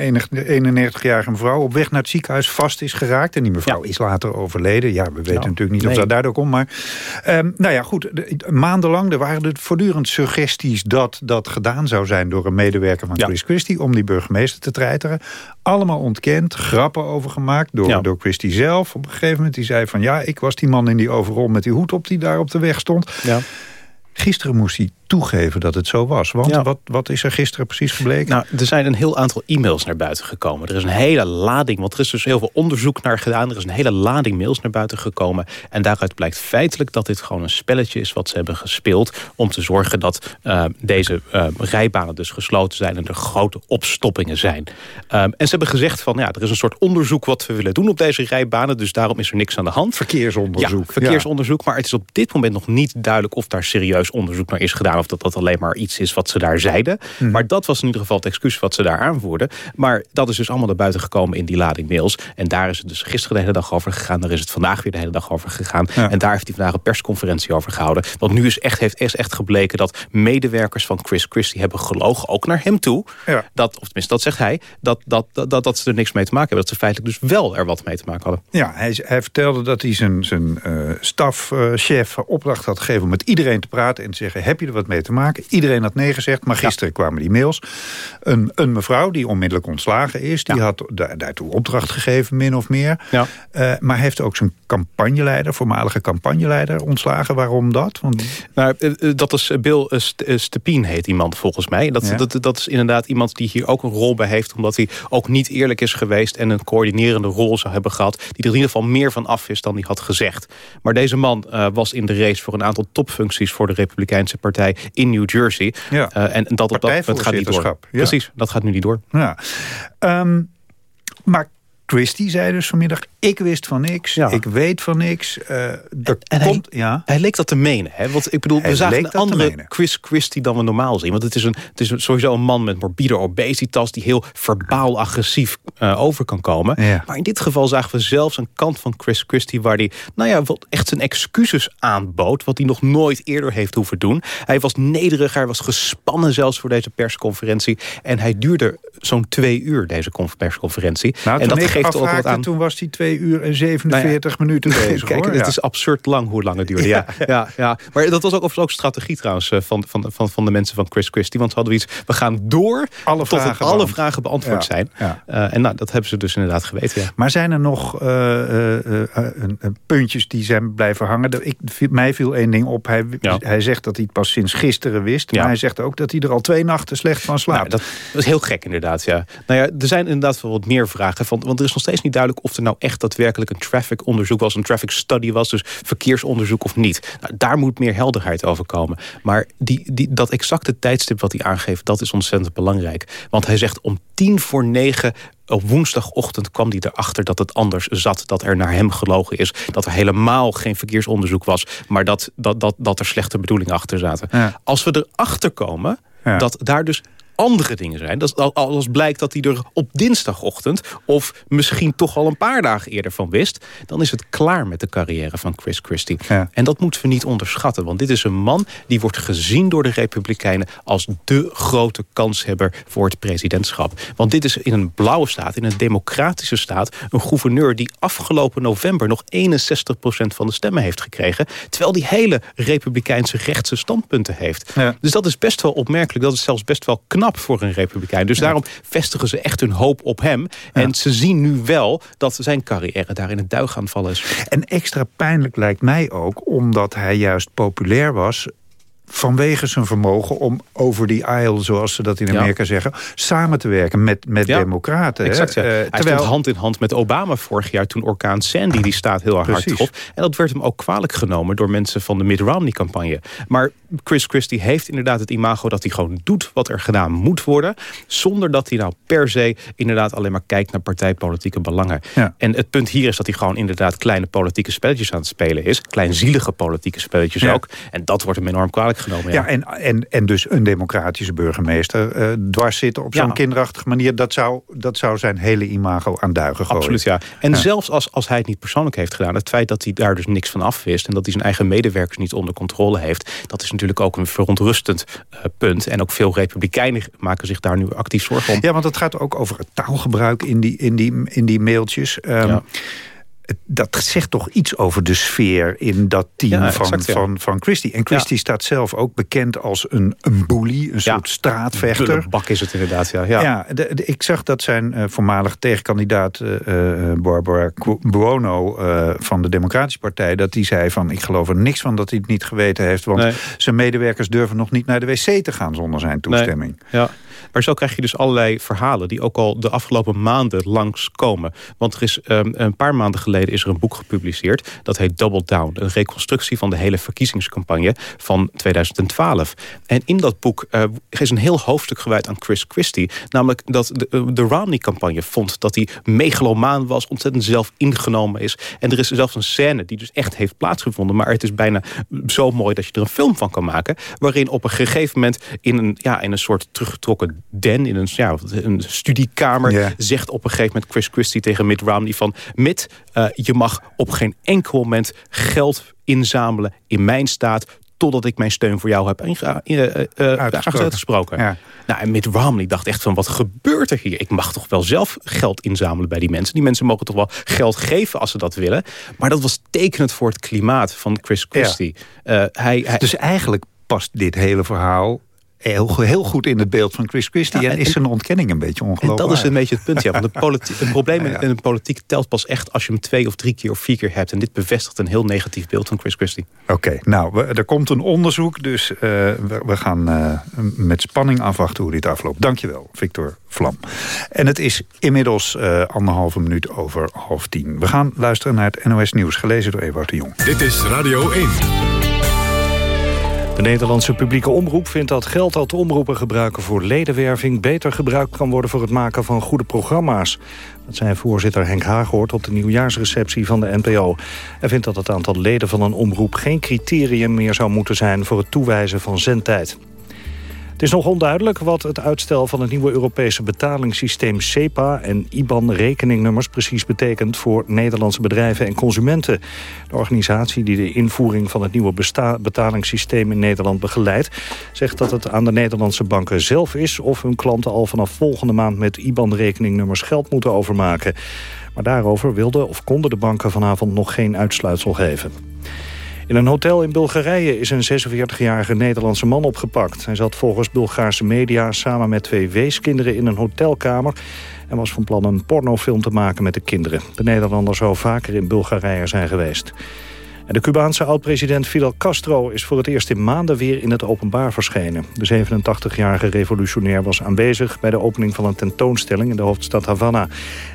[SPEAKER 7] 91-jarige mevrouw op weg naar het ziekenhuis vast is geraakt. En die mevrouw is later overleden. Ja, we weten nou, natuurlijk niet of dat daardoor komt. Maar um, nou ja, goed. maandenlang er waren er voortdurend suggesties dat dat gedaan zou zijn door een medewerker van Chris Christie om die burgemeester te treiteren. Allemaal ontkend, grappen over gemaakt door, door Christie zelf. Op een gegeven moment die zei van ja, ik was die man in die overrol met die hoed op die daar op de weg stond. Ja. Gisteren moest hij toegeven dat het zo was. Want wat, wat is er gisteren precies gebleken?
[SPEAKER 15] Nou, er zijn een heel aantal e-mails naar buiten gekomen. Er is een hele lading, want er is dus heel veel onderzoek naar gedaan. Er is een hele lading mails naar buiten gekomen. En daaruit blijkt feitelijk dat dit gewoon een spelletje is... wat ze hebben gespeeld om te zorgen dat uh, deze uh, rijbanen dus gesloten zijn... en er grote opstoppingen zijn. Um, en ze hebben gezegd van, ja, er is een soort onderzoek... wat we willen doen op deze rijbanen, dus daarom is er niks aan de hand.
[SPEAKER 7] Verkeersonderzoek.
[SPEAKER 15] Ja, verkeersonderzoek, maar het is op dit moment nog niet duidelijk... of daar serieus onderzoek naar is gedaan of dat dat alleen maar iets is wat ze daar zeiden. Mhm. Maar dat was in ieder geval het excuus wat ze daar aanvoerden. Maar dat is dus allemaal naar buiten gekomen in die lading mails. En daar is het dus gisteren de hele dag over gegaan. Daar is het vandaag weer de hele dag over gegaan. En daar heeft hij vandaag een persconferentie over gehouden. Want nu is echt, heeft is echt gebleken dat medewerkers van Chris Christie hebben gelogen. Ook naar hem toe. Ja. Dat, of tenminste, dat zegt hij. Dat, dat, dat, dat, ze er niks mee te maken hebben. Dat ze feitelijk dus wel er wat mee te maken hadden.
[SPEAKER 7] Ja, hij, hij vertelde dat hij zijn, zijn uh, stafchef opdracht had gegeven... om met iedereen te praten en te zeggen... heb je er wat mee te maken? Iedereen had nee gezegd, maar gisteren kwamen die mails. Een, een mevrouw die onmiddellijk ontslagen is... die had daartoe opdracht gegeven, min of meer. Ja. Uh, maar heeft ook zijn campagneleider, voormalige campagneleider, ontslagen. Waarom dat? Want...
[SPEAKER 15] Nou, eh, eh, dat is Bill Stepien heet iemand volgens mij. Dat, dat, dat is inderdaad iemand die hier ook een rol bij heeft... omdat hij ook niet eerlijk is geweest... en een coördinerende rol zou hebben gehad... die er in ieder geval meer van af is dan hij had gezegd. Maar deze man uh, was in de race voor een aantal topfuncties... voor de Republikeinse Partij in New Jersey. Ja. Uh, en dat, dat, dat gaat niet door. Ja. Precies, dat gaat nu niet door.
[SPEAKER 7] Ja. Um, maar Christie zei dus vanmiddag, ik wist van niks, ik weet van niks. Uh, er
[SPEAKER 15] en komt, hij, ja. hij leek dat te menen. Hè? Want ik bedoel, hij we zagen een andere Chris Christie dan we normaal zien. Want het is, een, het is sowieso een man met morbide obesitas... die heel verbaal agressief uh, over kan komen. Ja. Maar in dit geval zagen we zelfs een kant van Chris Christie... waar hij nou ja, wat echt zijn excuses aanbood... wat hij nog nooit eerder heeft hoeven doen. Hij was nederig, hij was gespannen zelfs voor deze persconferentie. En hij duurde zo'n twee uur, deze persconferentie.
[SPEAKER 7] Nou, en dat geeft ook wat aan. Toen was hij twee uur en 47 nou minuten bezig.
[SPEAKER 15] Kijk, het is absurd lang hoe lang het duurde. Ja, ja, ja, Maar dat was ook, ook strategie trouwens eh, van, van, van, van de mensen van Chris Christie. Want ze hadden iets, we gaan door alle tot vragen alle vragen beantwoord zijn. Uh, en nou, dat hebben ze dus inderdaad geweten.
[SPEAKER 7] Maar zijn er nog uh, puntjes die zijn blijven hangen? Ik, mij viel één ding op. Hij, hij zegt dat hij het pas sinds gisteren wist. Maar hij zegt ook dat hij er al twee nachten slecht van slaapt.
[SPEAKER 15] Nou, dat is heel gek inderdaad, ja. Nou ja, er zijn inderdaad wel wat meer vragen. Van, want er is nog steeds niet duidelijk of er nou echt daadwerkelijk een traffic onderzoek was, een traffic study was, dus verkeersonderzoek of niet. Nou, daar moet meer helderheid over komen. Maar die, die, dat exacte tijdstip wat hij aangeeft, dat is ontzettend belangrijk. Want hij zegt om tien voor negen op woensdagochtend kwam hij erachter dat het anders zat. Dat er naar hem gelogen is. Dat er helemaal geen verkeersonderzoek was. Maar dat, dat, dat, dat er slechte bedoelingen achter zaten. Als we erachter komen dat daar dus andere dingen zijn. Dat als blijkt dat hij er op dinsdagochtend... of misschien toch al een paar dagen eerder van wist... dan is het klaar met de carrière van Chris Christie. En dat moeten we niet onderschatten. Want dit is een man die wordt gezien door de Republikeinen... als de grote kanshebber voor het presidentschap. Want dit is in een blauwe staat, in een democratische staat... een gouverneur die afgelopen november... nog 61% van de stemmen heeft gekregen... terwijl die hele republikeinse rechtse standpunten heeft. Dus dat is best wel opmerkelijk. Dat is zelfs best wel knap voor een republikein. Dus daarom vestigen ze echt hun hoop op hem. En ze zien nu wel dat zijn carrière daar in het duig aan vallen is.
[SPEAKER 7] En extra pijnlijk lijkt mij ook, omdat hij juist populair was vanwege zijn vermogen om over die aisle, zoals ze dat in Amerika zeggen, samen te werken met, met democraten.
[SPEAKER 15] Exact, ja.
[SPEAKER 7] Uh,
[SPEAKER 15] Hij
[SPEAKER 7] terwijl...
[SPEAKER 15] stond hand in hand met Obama vorig jaar toen orkaan Sandy die staat heel erg hard
[SPEAKER 7] Precies.
[SPEAKER 15] trof. En dat werd hem ook kwalijk genomen door mensen van de Mitt Romney-campagne. Maar Chris Christie heeft inderdaad het imago dat hij gewoon doet wat er gedaan moet worden, zonder dat hij nou per se inderdaad alleen maar kijkt naar partijpolitieke belangen. En het punt hier is dat hij gewoon inderdaad kleine politieke spelletjes aan het spelen is. Kleinzielige politieke spelletjes ook. En dat wordt hem enorm kwalijk genomen.
[SPEAKER 7] Ja, en, en, en dus een democratische burgemeester eh, dwars zitten op zo'n
[SPEAKER 15] Ja.
[SPEAKER 7] kinderachtige manier. Dat zou, dat zou zijn hele imago aan duigen gooien.
[SPEAKER 15] Absoluut, ja. En
[SPEAKER 7] Ja.
[SPEAKER 15] zelfs als, als hij het niet persoonlijk heeft gedaan... het feit dat hij daar dus niks van af wist... en dat hij zijn eigen medewerkers niet onder controle heeft... dat is natuurlijk ook een verontrustend eh, punt. En ook veel republikeinen maken zich daar nu actief zorgen om.
[SPEAKER 7] Ja, want het gaat ook over het taalgebruik in die, in die, in die mailtjes.
[SPEAKER 15] Ja.
[SPEAKER 7] het- Dat zegt toch iets over de sfeer in dat team
[SPEAKER 15] Ja,
[SPEAKER 7] van,
[SPEAKER 15] exact, ja.
[SPEAKER 7] van, van Christie. En Christie staat zelf ook bekend als een, een bully, een soort straatvechter.
[SPEAKER 15] bak is het inderdaad, ja. ja.
[SPEAKER 7] Ja, de- de- ik zag dat zijn eh, voormalige tegenkandidaat eh, eh, Barbara Buono van de Democratische Partij... dat die zei van, ik geloof er niks van dat hij het niet geweten heeft... want
[SPEAKER 15] Nee.
[SPEAKER 7] zijn medewerkers durven nog niet naar de wc te gaan zonder zijn toestemming.
[SPEAKER 15] Ja. Maar zo krijg je dus allerlei verhalen die ook al de afgelopen maanden langskomen. Want er is ehm, een paar maanden geleden is er een boek gepubliceerd. Dat heet Double Down. Een reconstructie van de hele verkiezingscampagne van 2012. En in dat boek eh, is een heel hoofdstuk gewijd aan Chris Christie. Namelijk dat de, eh, de Romney-campagne vond dat hij megalomaan was. Ontzettend zelf ingenomen is. En er is zelfs een scène die dus echt heeft plaatsgevonden. Maar het is bijna zo mooi dat je er een film van kan maken. Waarin op een gegeven moment in een, ja, in een soort teruggetrokken den. In een, ja, een studiekamer. Zegt op een gegeven moment Chris Christie tegen Mitt Romney van... Mitt, eh, je mag op geen enkel moment geld inzamelen in mijn staat totdat ik mijn steun voor jou heb eh, eh, eh, uitgesproken.
[SPEAKER 7] Ja.
[SPEAKER 15] Nou, en Mitt Romney dacht echt van, wat gebeurt er hier? Ik mag toch wel zelf geld inzamelen bij die mensen. Die mensen mogen toch wel geld geven als ze dat willen. Maar dat was tekenend voor het klimaat van Chris Christie. Eh, hij, hij,
[SPEAKER 7] Dus eigenlijk past dit hele verhaal heel, heel goed in het beeld van Chris Christie...
[SPEAKER 15] Ja,
[SPEAKER 7] en,
[SPEAKER 15] en-
[SPEAKER 7] is zijn ontkenning een beetje
[SPEAKER 15] En
[SPEAKER 7] ongelooflijk.
[SPEAKER 15] dat is een beetje het punt, ja. Want het probleem in,
[SPEAKER 7] Ja.
[SPEAKER 15] in de politiek telt pas echt als je hem twee of drie keer of vier keer hebt. En dit bevestigt een heel negatief beeld van Chris Christie.
[SPEAKER 7] Oké, nou, we- er komt een onderzoek, dus eh, we, we gaan eh, met spanning afwachten hoe dit afloopt. Dankjewel, Victor Vlam. En het is inmiddels eh, anderhalve minuut over half tien. We gaan luisteren naar het NOS Nieuws, gelezen door Ewout de Jong.
[SPEAKER 5] Dit is Radio 1.
[SPEAKER 1] De Nederlandse publieke omroep vindt dat geld dat omroepen gebruiken voor ledenwerving beter gebruikt kan worden voor het maken van goede programma's. Dat zei voorzitter Henk Haaghoort op de nieuwjaarsreceptie van de NPO. Hij vindt dat het aantal leden van een omroep geen criterium meer zou moeten zijn voor het toewijzen van zendtijd. Het is nog onduidelijk wat het uitstel van het nieuwe Europese betalingssysteem SEPA en IBAN-rekeningnummers precies betekent voor Nederlandse bedrijven en consumenten. De organisatie die de invoering van het nieuwe betalingssysteem in Nederland begeleidt, zegt dat het aan de Nederlandse banken zelf is of hun klanten al vanaf volgende maand met IBAN-rekeningnummers geld moeten overmaken. Maar daarover wilden of konden de banken vanavond nog geen uitsluitsel geven. In een hotel in Bulgarije is een 46-jarige Nederlandse man opgepakt. Hij zat volgens Bulgaarse media samen met twee weeskinderen in een hotelkamer... en was van plan een pornofilm te maken met de kinderen. De Nederlander zou vaker in Bulgarije zijn geweest. En de Cubaanse oud-president Fidel Castro is voor het eerst in maanden weer in het openbaar verschenen. De 87-jarige revolutionair was aanwezig bij de opening van een tentoonstelling in de hoofdstad Havana.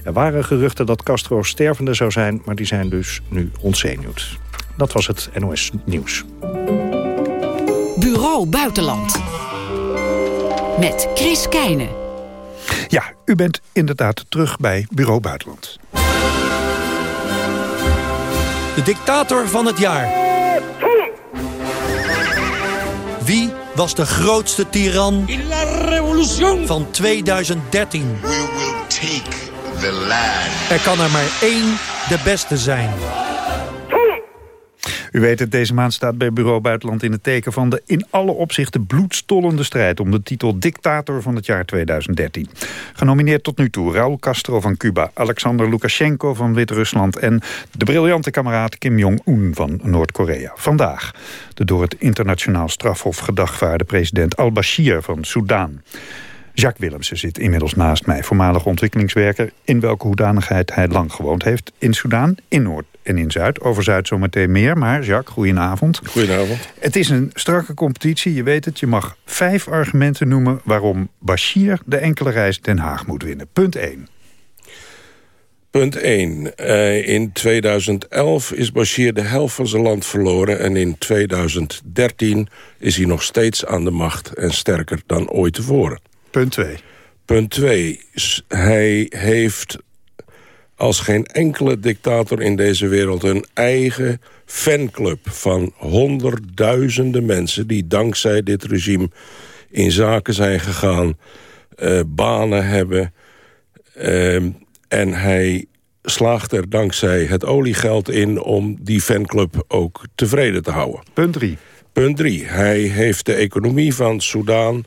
[SPEAKER 1] Er waren geruchten dat Castro stervende zou zijn, maar die zijn dus nu ontzenuwd. Dat was het NOS Nieuws.
[SPEAKER 6] Bureau Buitenland. Met Chris Keijnen.
[SPEAKER 7] Ja, u bent inderdaad terug bij Bureau Buitenland.
[SPEAKER 16] De dictator van het jaar. Wie was de grootste tiran van 2013? Er kan er maar één de beste zijn.
[SPEAKER 7] U weet het, deze maand staat bij Bureau Buitenland in het teken van de in alle opzichten bloedstollende strijd om de titel dictator van het jaar 2013. Genomineerd tot nu toe Raúl Castro van Cuba, Alexander Lukashenko van Wit-Rusland en de briljante kameraad Kim Jong-un van Noord-Korea. Vandaag de door het internationaal strafhof gedagvaarde president al-Bashir van Soudaan. Jacques Willemsen zit inmiddels naast mij, voormalig ontwikkelingswerker... in welke hoedanigheid hij lang gewoond heeft in Soudaan, in Noord en in Zuid. Over Zuid zometeen meer, maar Jacques, goedenavond.
[SPEAKER 17] Goedenavond.
[SPEAKER 7] Het is een strakke competitie, je weet het. Je mag vijf argumenten noemen waarom Bashir de enkele reis Den Haag moet winnen. Punt 1.
[SPEAKER 17] Punt 1. Uh, in 2011 is Bashir de helft van zijn land verloren... en in 2013 is hij nog steeds aan de macht en sterker dan ooit tevoren.
[SPEAKER 7] Punt 2.
[SPEAKER 17] Punt 2. Hij heeft als geen enkele dictator in deze wereld... een eigen fanclub van honderdduizenden mensen... die dankzij dit regime in zaken zijn gegaan... Uh, banen hebben... Uh, en hij slaagt er dankzij het oliegeld in... om die fanclub ook tevreden te houden.
[SPEAKER 7] Punt 3.
[SPEAKER 17] Punt 3. Hij heeft de economie van Soudaan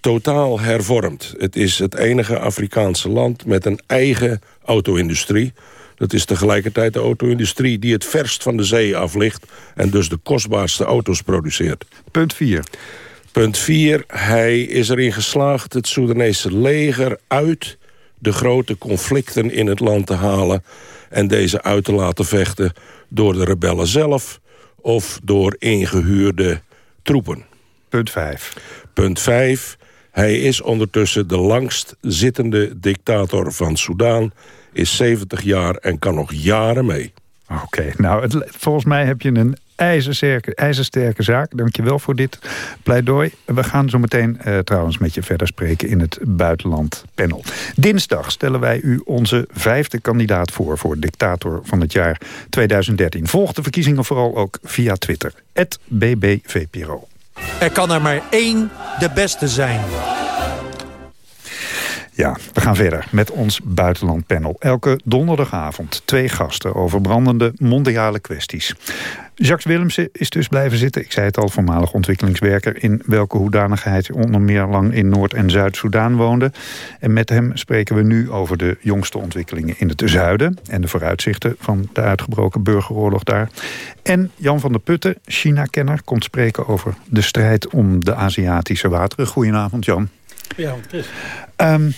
[SPEAKER 17] totaal hervormd. Het is het enige Afrikaanse land met een eigen auto-industrie. Dat is tegelijkertijd de auto-industrie die het verst van de zee af ligt... en dus de kostbaarste auto's produceert.
[SPEAKER 7] Punt 4.
[SPEAKER 17] Punt 4. Hij is erin geslaagd het Soedanese leger uit de grote conflicten in het land te halen... en deze uit te laten vechten door de rebellen zelf... of door ingehuurde troepen.
[SPEAKER 7] Punt 5.
[SPEAKER 17] Punt 5. Hij is ondertussen de langst zittende dictator van Soudaan... is 70 jaar en kan nog jaren mee.
[SPEAKER 7] Oké, nou, volgens mij heb je een ijzersterke, ijzersterke zaak. Dankjewel voor dit pleidooi. We gaan zo meteen uh, trouwens met je verder spreken in het buitenland panel. Dinsdag stellen wij u onze vijfde kandidaat voor... voor dictator van het jaar 2013. Volg de verkiezingen vooral ook via Twitter. @bbvpro.
[SPEAKER 16] Er kan er maar één de beste zijn.
[SPEAKER 7] Ja, we gaan verder met ons buitenlandpanel. Elke donderdagavond twee gasten over brandende mondiale kwesties. Jacques Willemsen is dus blijven zitten. Ik zei het al, voormalig ontwikkelingswerker... in welke hoedanigheid onder meer lang in Noord- en Zuid-Soedan woonde. En met hem spreken we nu over de jongste ontwikkelingen in het zuiden... en de vooruitzichten van de uitgebroken burgeroorlog daar. En Jan van der Putten, China-kenner, komt spreken over de strijd om de Aziatische wateren. Goedenavond, Jan.
[SPEAKER 18] Goedenavond, Chris.
[SPEAKER 7] Um,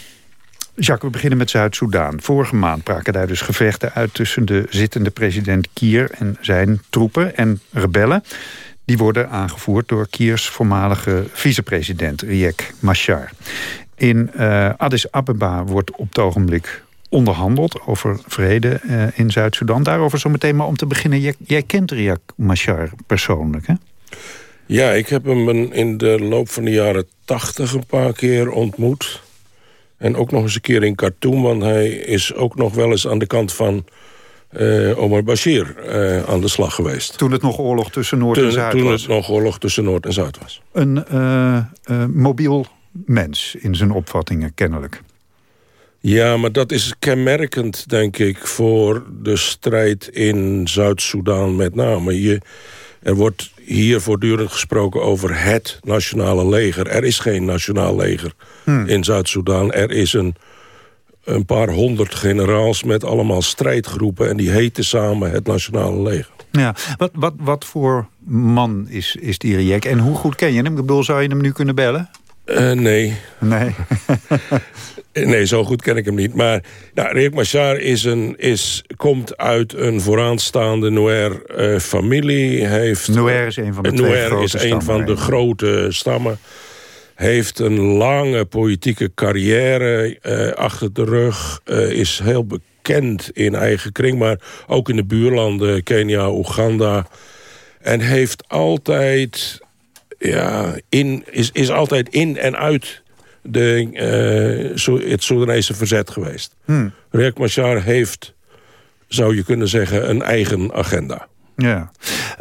[SPEAKER 7] Jacques, we beginnen met Zuid-Soedan. Vorige maand braken daar dus gevechten uit tussen de zittende president Kier en zijn troepen en rebellen. Die worden aangevoerd door Kiers voormalige vicepresident Riek Machar. In uh, Addis Ababa wordt op het ogenblik onderhandeld over vrede uh, in Zuid-Soedan. Daarover zometeen, maar om te beginnen, jij, jij kent Riek Machar persoonlijk, hè?
[SPEAKER 17] Ja, ik heb hem in de loop van de jaren tachtig een paar keer ontmoet. En ook nog eens een keer in Khartoum, want hij is ook nog wel eens aan de kant van uh, Omar Bashir uh, aan de slag geweest.
[SPEAKER 7] Toen het nog oorlog tussen Noord en Zuid
[SPEAKER 17] toen
[SPEAKER 7] was?
[SPEAKER 17] Toen het nog oorlog tussen Noord en Zuid was.
[SPEAKER 7] Een uh, mobiel mens in zijn opvattingen, kennelijk.
[SPEAKER 17] Ja, maar dat is kenmerkend, denk ik, voor de strijd in Zuid-Soedan met name. Je, er wordt hier voortdurend gesproken over het nationale leger. Er is geen nationaal leger hmm. in Zuid-Soedan. Er is een, een paar honderd generaals met allemaal strijdgroepen... en die heten samen het nationale leger.
[SPEAKER 7] Ja, wat, wat, wat voor man is, is die Riek en hoe goed ken je hem? Ik bedoel, zou je hem nu kunnen bellen?
[SPEAKER 17] Uh, nee.
[SPEAKER 7] Nee.
[SPEAKER 17] nee, zo goed ken ik hem niet. Maar nou, Riek Machar is een, is, komt uit een vooraanstaande Noir-familie. heeft
[SPEAKER 7] Noir is een van de,
[SPEAKER 17] Noir is een van de grote stammen. Heeft een lange politieke carrière uh, achter de rug. Uh, is heel bekend in eigen kring, maar ook in de buurlanden. Kenia, Oeganda. En heeft altijd ja, in, is, is altijd in en uit de, uh, het Soedanese verzet geweest.
[SPEAKER 7] Hmm.
[SPEAKER 17] Riek Machar heeft, zou je kunnen zeggen, een eigen agenda.
[SPEAKER 7] Ja.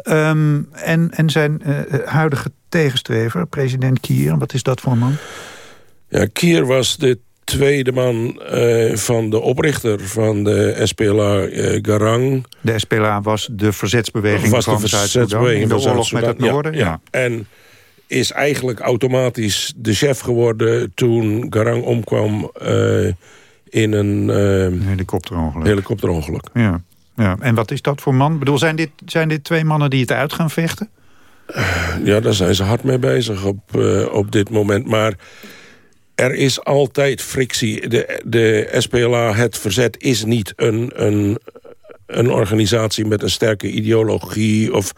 [SPEAKER 7] Um, en, en zijn uh, huidige tegenstrever, president Kier, wat is dat voor een man?
[SPEAKER 17] Ja, Kier was de tweede man uh, van de oprichter van de SPLA uh, Garang.
[SPEAKER 7] De SPLA was de verzetsbeweging
[SPEAKER 17] was
[SPEAKER 7] van
[SPEAKER 17] de
[SPEAKER 7] Zuid-Soedan in de oorlog met het noorden?
[SPEAKER 17] Ja, ja. En is eigenlijk automatisch de chef geworden toen Garang omkwam uh, in een uh,
[SPEAKER 7] helikopterongeluk.
[SPEAKER 17] helikopterongeluk.
[SPEAKER 7] Ja. ja. En wat is dat voor man? Ik bedoel, zijn dit, zijn dit twee mannen die het uit gaan vechten?
[SPEAKER 17] Ja, daar zijn ze hard mee bezig op, uh, op dit moment. Maar er is altijd frictie. De, de SPLA, het verzet, is niet een, een, een organisatie met een sterke ideologie. Of,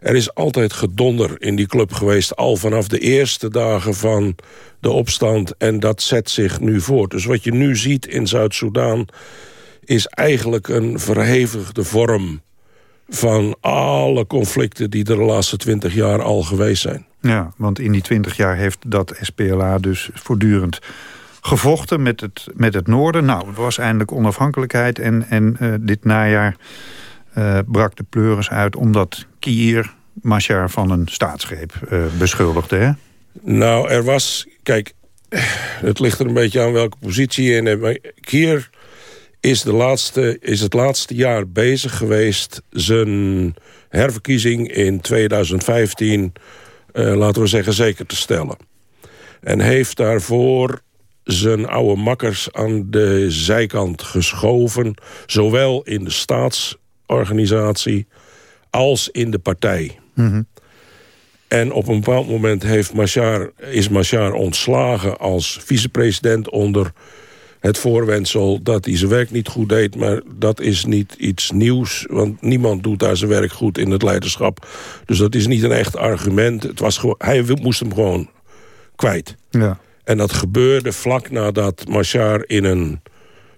[SPEAKER 17] er is altijd gedonder in die club geweest... al vanaf de eerste dagen van de opstand. En dat zet zich nu voort. Dus wat je nu ziet in Zuid-Soedan... is eigenlijk een verhevigde vorm van alle conflicten... die er de laatste twintig jaar al geweest zijn.
[SPEAKER 7] Ja, want in die twintig jaar heeft dat SPLA dus voortdurend gevochten met het, met het noorden. Nou, het was eindelijk onafhankelijkheid en, en uh, dit najaar uh, brak de pleuris uit... omdat Kier Machar van een staatsgreep uh, beschuldigde, hè?
[SPEAKER 17] Nou, er was... Kijk, het ligt er een beetje aan welke positie je in hebt. Kier is, de laatste, is het laatste jaar bezig geweest... zijn herverkiezing in 2015, laten we zeggen, zeker te stellen. En heeft daarvoor zijn oude makkers aan de zijkant geschoven. Zowel in de staatsorganisatie als in de partij.
[SPEAKER 7] Mhm.
[SPEAKER 17] En op een bepaald moment heeft Machar, is Machar ontslagen als vicepresident... onder het voorwendsel dat hij zijn werk niet goed deed. Maar dat is niet iets nieuws, want niemand doet daar zijn werk goed in het leiderschap. Dus dat is niet een echt argument. Het was gewoon, hij moest hem gewoon kwijt.
[SPEAKER 7] Ja.
[SPEAKER 17] En dat gebeurde vlak nadat Machar in een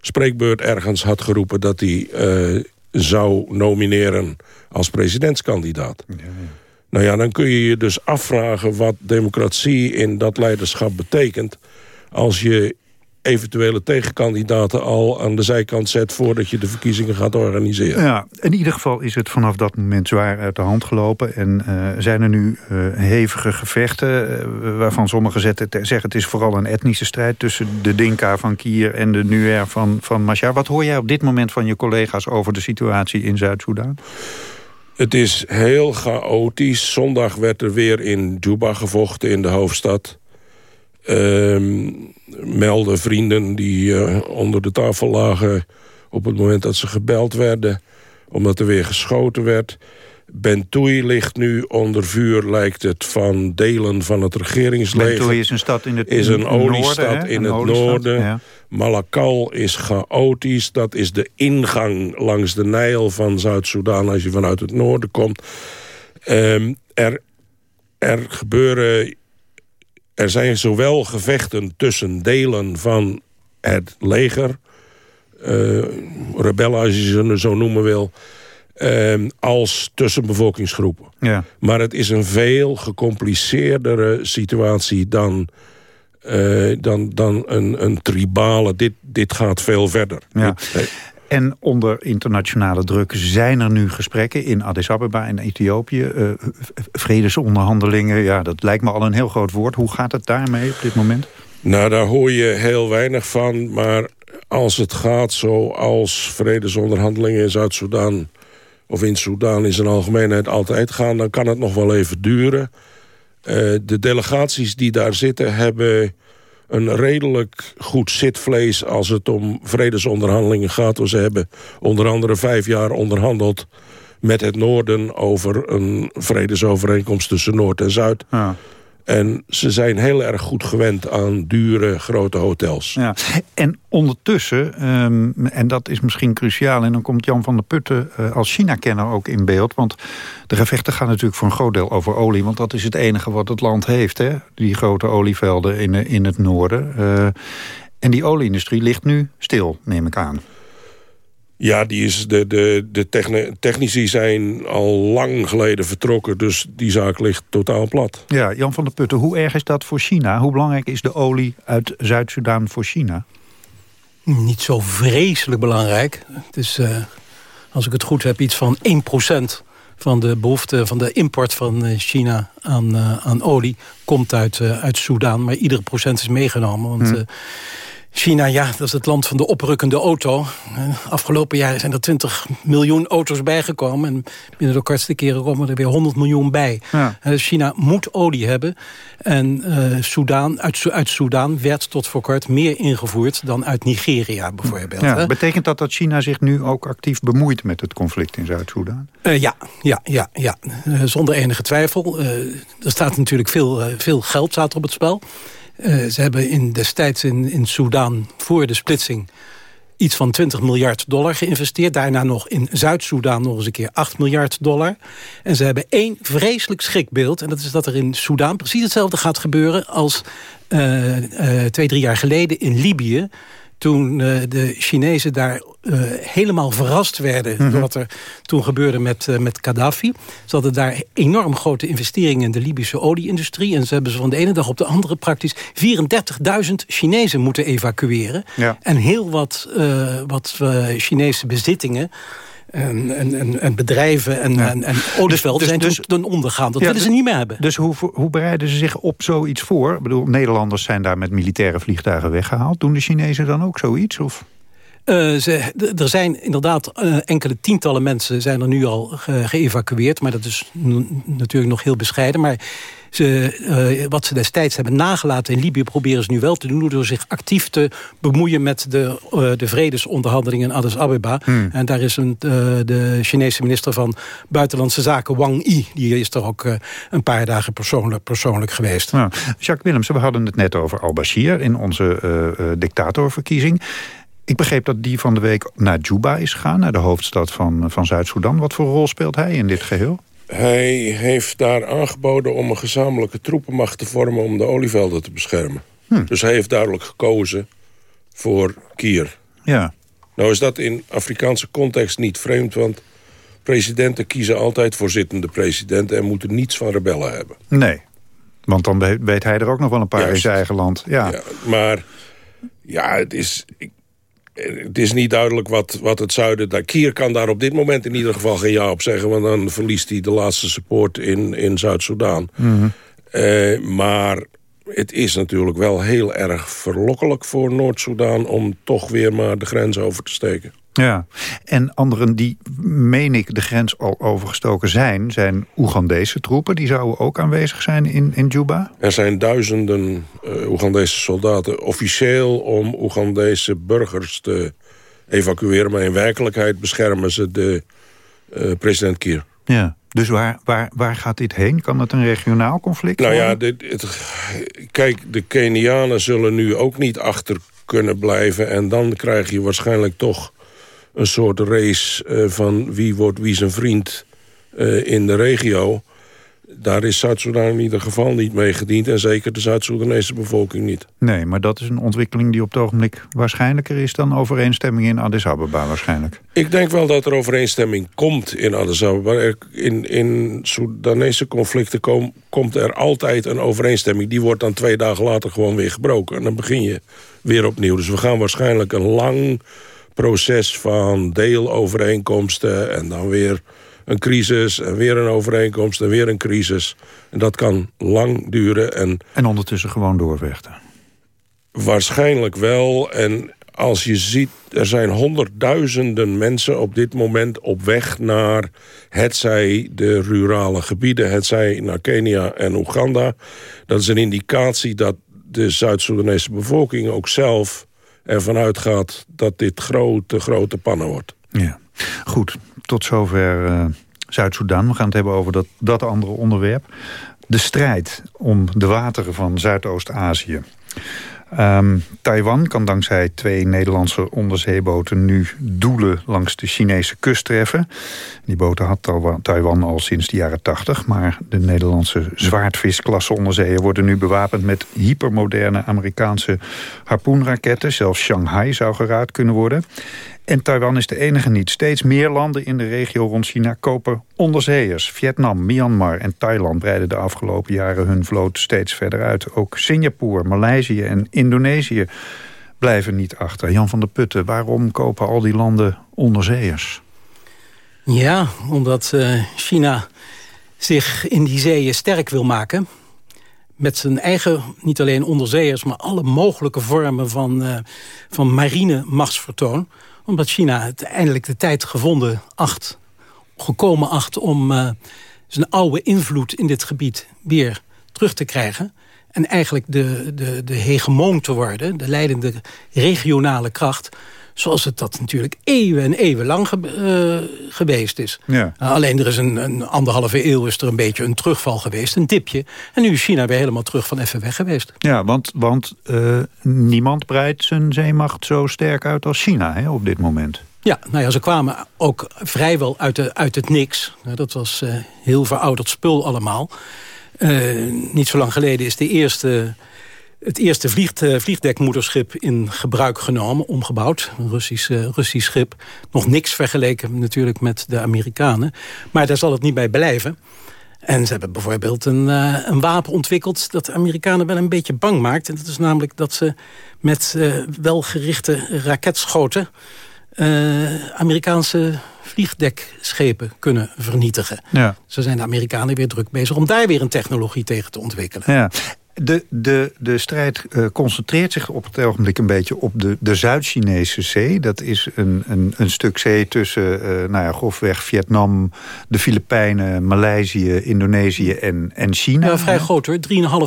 [SPEAKER 17] spreekbeurt ergens had geroepen... dat hij uh, zou nomineren als presidentskandidaat.
[SPEAKER 7] Ja, ja.
[SPEAKER 17] Nou ja, dan kun je je dus afvragen wat democratie in dat leiderschap betekent... als je eventuele tegenkandidaten al aan de zijkant zet... voordat je de verkiezingen gaat organiseren.
[SPEAKER 7] Ja, in ieder geval is het vanaf dat moment zwaar uit de hand gelopen. En uh, zijn er nu uh, hevige gevechten... Uh, waarvan sommigen zeggen het is vooral een etnische strijd... tussen de Dinka van Kier en de Nuer van, van Machar. Wat hoor jij op dit moment van je collega's... over de situatie in Zuid-Soedan?
[SPEAKER 17] Het is heel chaotisch. Zondag werd er weer in Juba gevochten in de hoofdstad... Uh, melden vrienden die uh, onder de tafel lagen... op het moment dat ze gebeld werden, omdat er weer geschoten werd. Bentui ligt nu onder vuur, lijkt het, van delen van het regeringsleger.
[SPEAKER 7] Bentui is een stad in het
[SPEAKER 17] is een oliestad
[SPEAKER 7] noorden,
[SPEAKER 17] in
[SPEAKER 7] een
[SPEAKER 17] het noorden.
[SPEAKER 7] Ja.
[SPEAKER 17] Malakal is chaotisch. Dat is de ingang langs de Nijl van Zuid-Soedan... als je vanuit het noorden komt. Um, er, er gebeuren er zijn zowel gevechten tussen delen van het leger... Uh, rebellen, als je ze zo noemen wil... Uh, als tussen bevolkingsgroepen.
[SPEAKER 7] Ja.
[SPEAKER 17] Maar het is een veel gecompliceerdere situatie dan, uh, dan, dan een, een tribale. Dit, dit gaat veel verder.
[SPEAKER 7] Ja. En onder internationale druk zijn er nu gesprekken in Addis Ababa en Ethiopië. Uh, vredesonderhandelingen, ja, dat lijkt me al een heel groot woord. Hoe gaat het daarmee op dit moment?
[SPEAKER 17] Nou, daar hoor je heel weinig van. Maar als het gaat zoals vredesonderhandelingen in Zuid-Soedan... of in Soedan in zijn algemeenheid altijd gaan... dan kan het nog wel even duren. Uh, de delegaties die daar zitten hebben een redelijk goed zitvlees als het om vredesonderhandelingen gaat. Ze hebben onder andere vijf jaar onderhandeld met het noorden... over een vredesovereenkomst tussen Noord en Zuid.
[SPEAKER 7] Ja.
[SPEAKER 17] En ze zijn heel erg goed gewend aan dure, grote hotels.
[SPEAKER 7] Ja. En ondertussen, um, en dat is misschien cruciaal... en dan komt Jan van der Putten uh, als China-kenner ook in beeld... want de gevechten gaan natuurlijk voor een groot deel over olie... want dat is het enige wat het land heeft, hè? die grote olievelden in, in het noorden. Uh, en die olieindustrie ligt nu stil, neem ik aan.
[SPEAKER 17] Ja, die is de, de, de technici zijn al lang geleden vertrokken. Dus die zaak ligt totaal plat.
[SPEAKER 7] Ja, Jan van der Putten, hoe erg is dat voor China? Hoe belangrijk is de olie uit Zuid-Soedan voor China?
[SPEAKER 18] Niet zo vreselijk belangrijk. Het is, uh, als ik het goed heb, iets van 1% van de behoefte van de import van China aan, uh, aan olie komt uit, uh, uit Soedan. Maar iedere procent is meegenomen. Want hmm. China, ja, dat is het land van de oprukkende auto. Afgelopen jaar zijn er 20 miljoen auto's bijgekomen. En binnen de kortste keren komen er weer 100 miljoen bij.
[SPEAKER 7] Ja.
[SPEAKER 18] Dus China moet olie hebben. En uh, uit, uit Soedan werd tot voor kort meer ingevoerd... dan uit Nigeria bijvoorbeeld.
[SPEAKER 7] Ja, betekent dat dat China zich nu ook actief bemoeit... met het conflict in Zuid-Soedan?
[SPEAKER 18] Uh, ja, ja, ja, ja. Uh, zonder enige twijfel. er staat natuurlijk veel, veel geld staat op het spel... Uh, ze hebben in destijds in, in Soedan voor de splitsing iets van 20 miljard dollar geïnvesteerd. Daarna nog in Zuid-Soedan nog eens een keer 8 miljard dollar. En ze hebben één vreselijk schrikbeeld. En dat is dat er in Soedan precies hetzelfde gaat gebeuren... als uh, uh, twee, drie jaar geleden in Libië toen uh, de Chinezen daar uh, helemaal verrast werden... Mm -hmm. door wat er toen gebeurde met, uh, met Gaddafi. Ze hadden daar enorm grote investeringen in de Libische olieindustrie... en ze hebben ze van de ene dag op de andere praktisch 34.000 Chinezen moeten evacueren. Ja. En heel wat, wat Chinese bezittingen en, en, en, bedrijven en, ja. en, en olievelden dus, zijn dus, ten ondergaan. Dat ja, willen ze niet meer hebben.
[SPEAKER 7] Dus hoe, hoe bereiden ze zich op zoiets voor? Ik bedoel, Nederlanders zijn daar met militaire vliegtuigen weggehaald. Doen de Chinezen dan ook zoiets? Of?
[SPEAKER 18] Uh, ze, er zijn inderdaad uh, enkele tientallen mensen zijn er nu al ge geëvacueerd. Maar dat is natuurlijk nog heel bescheiden. Maar ze, uh, wat ze destijds hebben nagelaten in Libië... proberen ze nu wel te doen door zich actief te bemoeien... met de, uh, de vredesonderhandelingen in Addis Abeba. Hmm. En daar is een, uh, de Chinese minister van Buitenlandse Zaken, Wang Yi... die is er ook een paar dagen persoonlijk, persoonlijk geweest.
[SPEAKER 7] Nou, Jacques Willemsen, we hadden het net over al-Bashir... in onze dictatorverkiezing. Ik begreep dat die van de week naar Juba is gegaan... naar de hoofdstad van, van Zuid-Soedan. Wat voor rol speelt hij in dit geheel?
[SPEAKER 17] Hij heeft daar aangeboden om een gezamenlijke troepenmacht te vormen... om de olievelden te beschermen. Hm. Dus hij heeft duidelijk gekozen voor Kier.
[SPEAKER 7] Ja.
[SPEAKER 17] Nou is dat in Afrikaanse context niet vreemd... want presidenten kiezen altijd voor zittende presidenten... en moeten niets van rebellen hebben.
[SPEAKER 7] Nee, want dan weet hij er ook nog wel een paar Juist. in zijn eigen land. Ja. ja
[SPEAKER 17] maar ja, het is... Ik, het is niet duidelijk wat, wat het zuiden... Daar, Kier kan daar op dit moment in ieder geval geen ja op zeggen... want dan verliest hij de laatste support in, in Zuid-Soedan.
[SPEAKER 7] Mhm.
[SPEAKER 17] Mm -hmm. uh, maar het is natuurlijk wel heel erg verlokkelijk voor Noord-Soedan... om toch weer maar de grens over te steken.
[SPEAKER 7] Ja, en anderen die, meen ik, de grens al overgestoken zijn... zijn Oegandese troepen, die zouden ook aanwezig zijn in, in Juba?
[SPEAKER 17] Er zijn duizenden uh, Oegandese soldaten officieel... om Oegandese burgers te evacueren... maar in werkelijkheid beschermen ze de uh, president Kier.
[SPEAKER 7] Ja, dus waar, waar, waar gaat dit heen? Kan het een regionaal conflict
[SPEAKER 17] nou
[SPEAKER 7] worden?
[SPEAKER 17] ja, dit, het, kijk, de Kenianen zullen nu ook niet achter kunnen blijven... en dan krijg je waarschijnlijk toch een soort race uh, van wie wordt wie zijn vriend uh, in de regio. Daar is Zuid-Soedan in ieder geval niet mee gediend... en zeker de Zuid-Soedanese bevolking niet.
[SPEAKER 7] Nee, maar dat is een ontwikkeling die op het ogenblik waarschijnlijker is... dan overeenstemming in Addis Ababa waarschijnlijk.
[SPEAKER 17] Ik denk wel dat er overeenstemming komt in Addis Ababa. In, in Soedanese conflicten kom, komt er altijd een overeenstemming. Die wordt dan twee dagen later gewoon weer gebroken. En dan begin je weer opnieuw. Dus we gaan waarschijnlijk een lang proces van deelovereenkomsten... en dan weer een crisis en weer een overeenkomst en weer een crisis. En dat kan lang duren. En,
[SPEAKER 7] en ondertussen gewoon doorvechten.
[SPEAKER 17] Waarschijnlijk wel. En als je ziet, er zijn honderdduizenden mensen op dit moment op weg naar... hetzij de rurale gebieden, hetzij naar Kenia en Oeganda. Dat is een indicatie dat de Zuid-Soedanese bevolking ook zelf ervan uitgaat dat dit grote, grote pannen wordt.
[SPEAKER 7] Ja, goed. Tot zover uh, Zuid-Soedan. We gaan het hebben over dat, dat andere onderwerp. De strijd om de wateren van Zuidoost-Azië. Um, Taiwan kan dankzij twee Nederlandse onderzeeboten nu doelen langs de Chinese kust treffen. Die boten had Taiwan al sinds de jaren 80, maar de Nederlandse zwaardvisklasse onderzeeën worden nu bewapend met hypermoderne Amerikaanse harpoenraketten. Zelfs Shanghai zou geraad kunnen worden. En Taiwan is de enige niet. Steeds meer landen in de regio rond China kopen onderzeeërs. Vietnam, Myanmar en Thailand breiden de afgelopen jaren hun vloot steeds verder uit. Ook Singapore, Maleisië en Indonesië blijven niet achter. Jan van der Putten, waarom kopen al die landen onderzeeërs?
[SPEAKER 18] Ja, omdat uh, China zich in die zeeën sterk wil maken met zijn eigen, niet alleen onderzeeërs... maar alle mogelijke vormen van, uh, van marine machtsvertoon omdat China het eindelijk de tijd gevonden acht, gekomen acht... om uh, zijn oude invloed in dit gebied weer terug te krijgen. En eigenlijk de, de, de hegemoon te worden, de leidende regionale kracht... Zoals het dat natuurlijk eeuwen en eeuwen lang ge uh, geweest is.
[SPEAKER 7] Ja.
[SPEAKER 18] Uh, alleen er is een, een, anderhalve eeuw is er een beetje een terugval geweest. Een dipje. En nu is China weer helemaal terug van even weg geweest.
[SPEAKER 7] Ja, want, want uh, niemand breidt zijn zeemacht zo sterk uit als China hè, op dit moment.
[SPEAKER 18] Ja, nou ja, ze kwamen ook vrijwel uit, de, uit het niks. Nou, dat was heel verouderd spul allemaal. Niet zo lang geleden is de eerste, het eerste vliegt, uh, vliegdekmoederschip in gebruik genomen, omgebouwd. Een Russisch, Russisch schip. Nog niks vergeleken natuurlijk met de Amerikanen. Maar daar zal het niet bij blijven. En ze hebben bijvoorbeeld een, een wapen ontwikkeld... dat de Amerikanen wel een beetje bang maakt. En dat is namelijk dat ze met welgerichte raketschoten... Amerikaanse vliegdekschepen kunnen vernietigen.
[SPEAKER 7] Ja.
[SPEAKER 18] Zo zijn de Amerikanen weer druk bezig om daar weer een technologie tegen te ontwikkelen.
[SPEAKER 7] Ja. De, de, de strijd uh, concentreert zich op het ogenblik een beetje op de, de Zuid-Chinese zee. Dat is een, een, een stuk zee tussen uh, nou ja, grofweg Vietnam, de Filipijnen, Maleisië, Indonesië en, en China.
[SPEAKER 18] Ja, vrij groot hoor.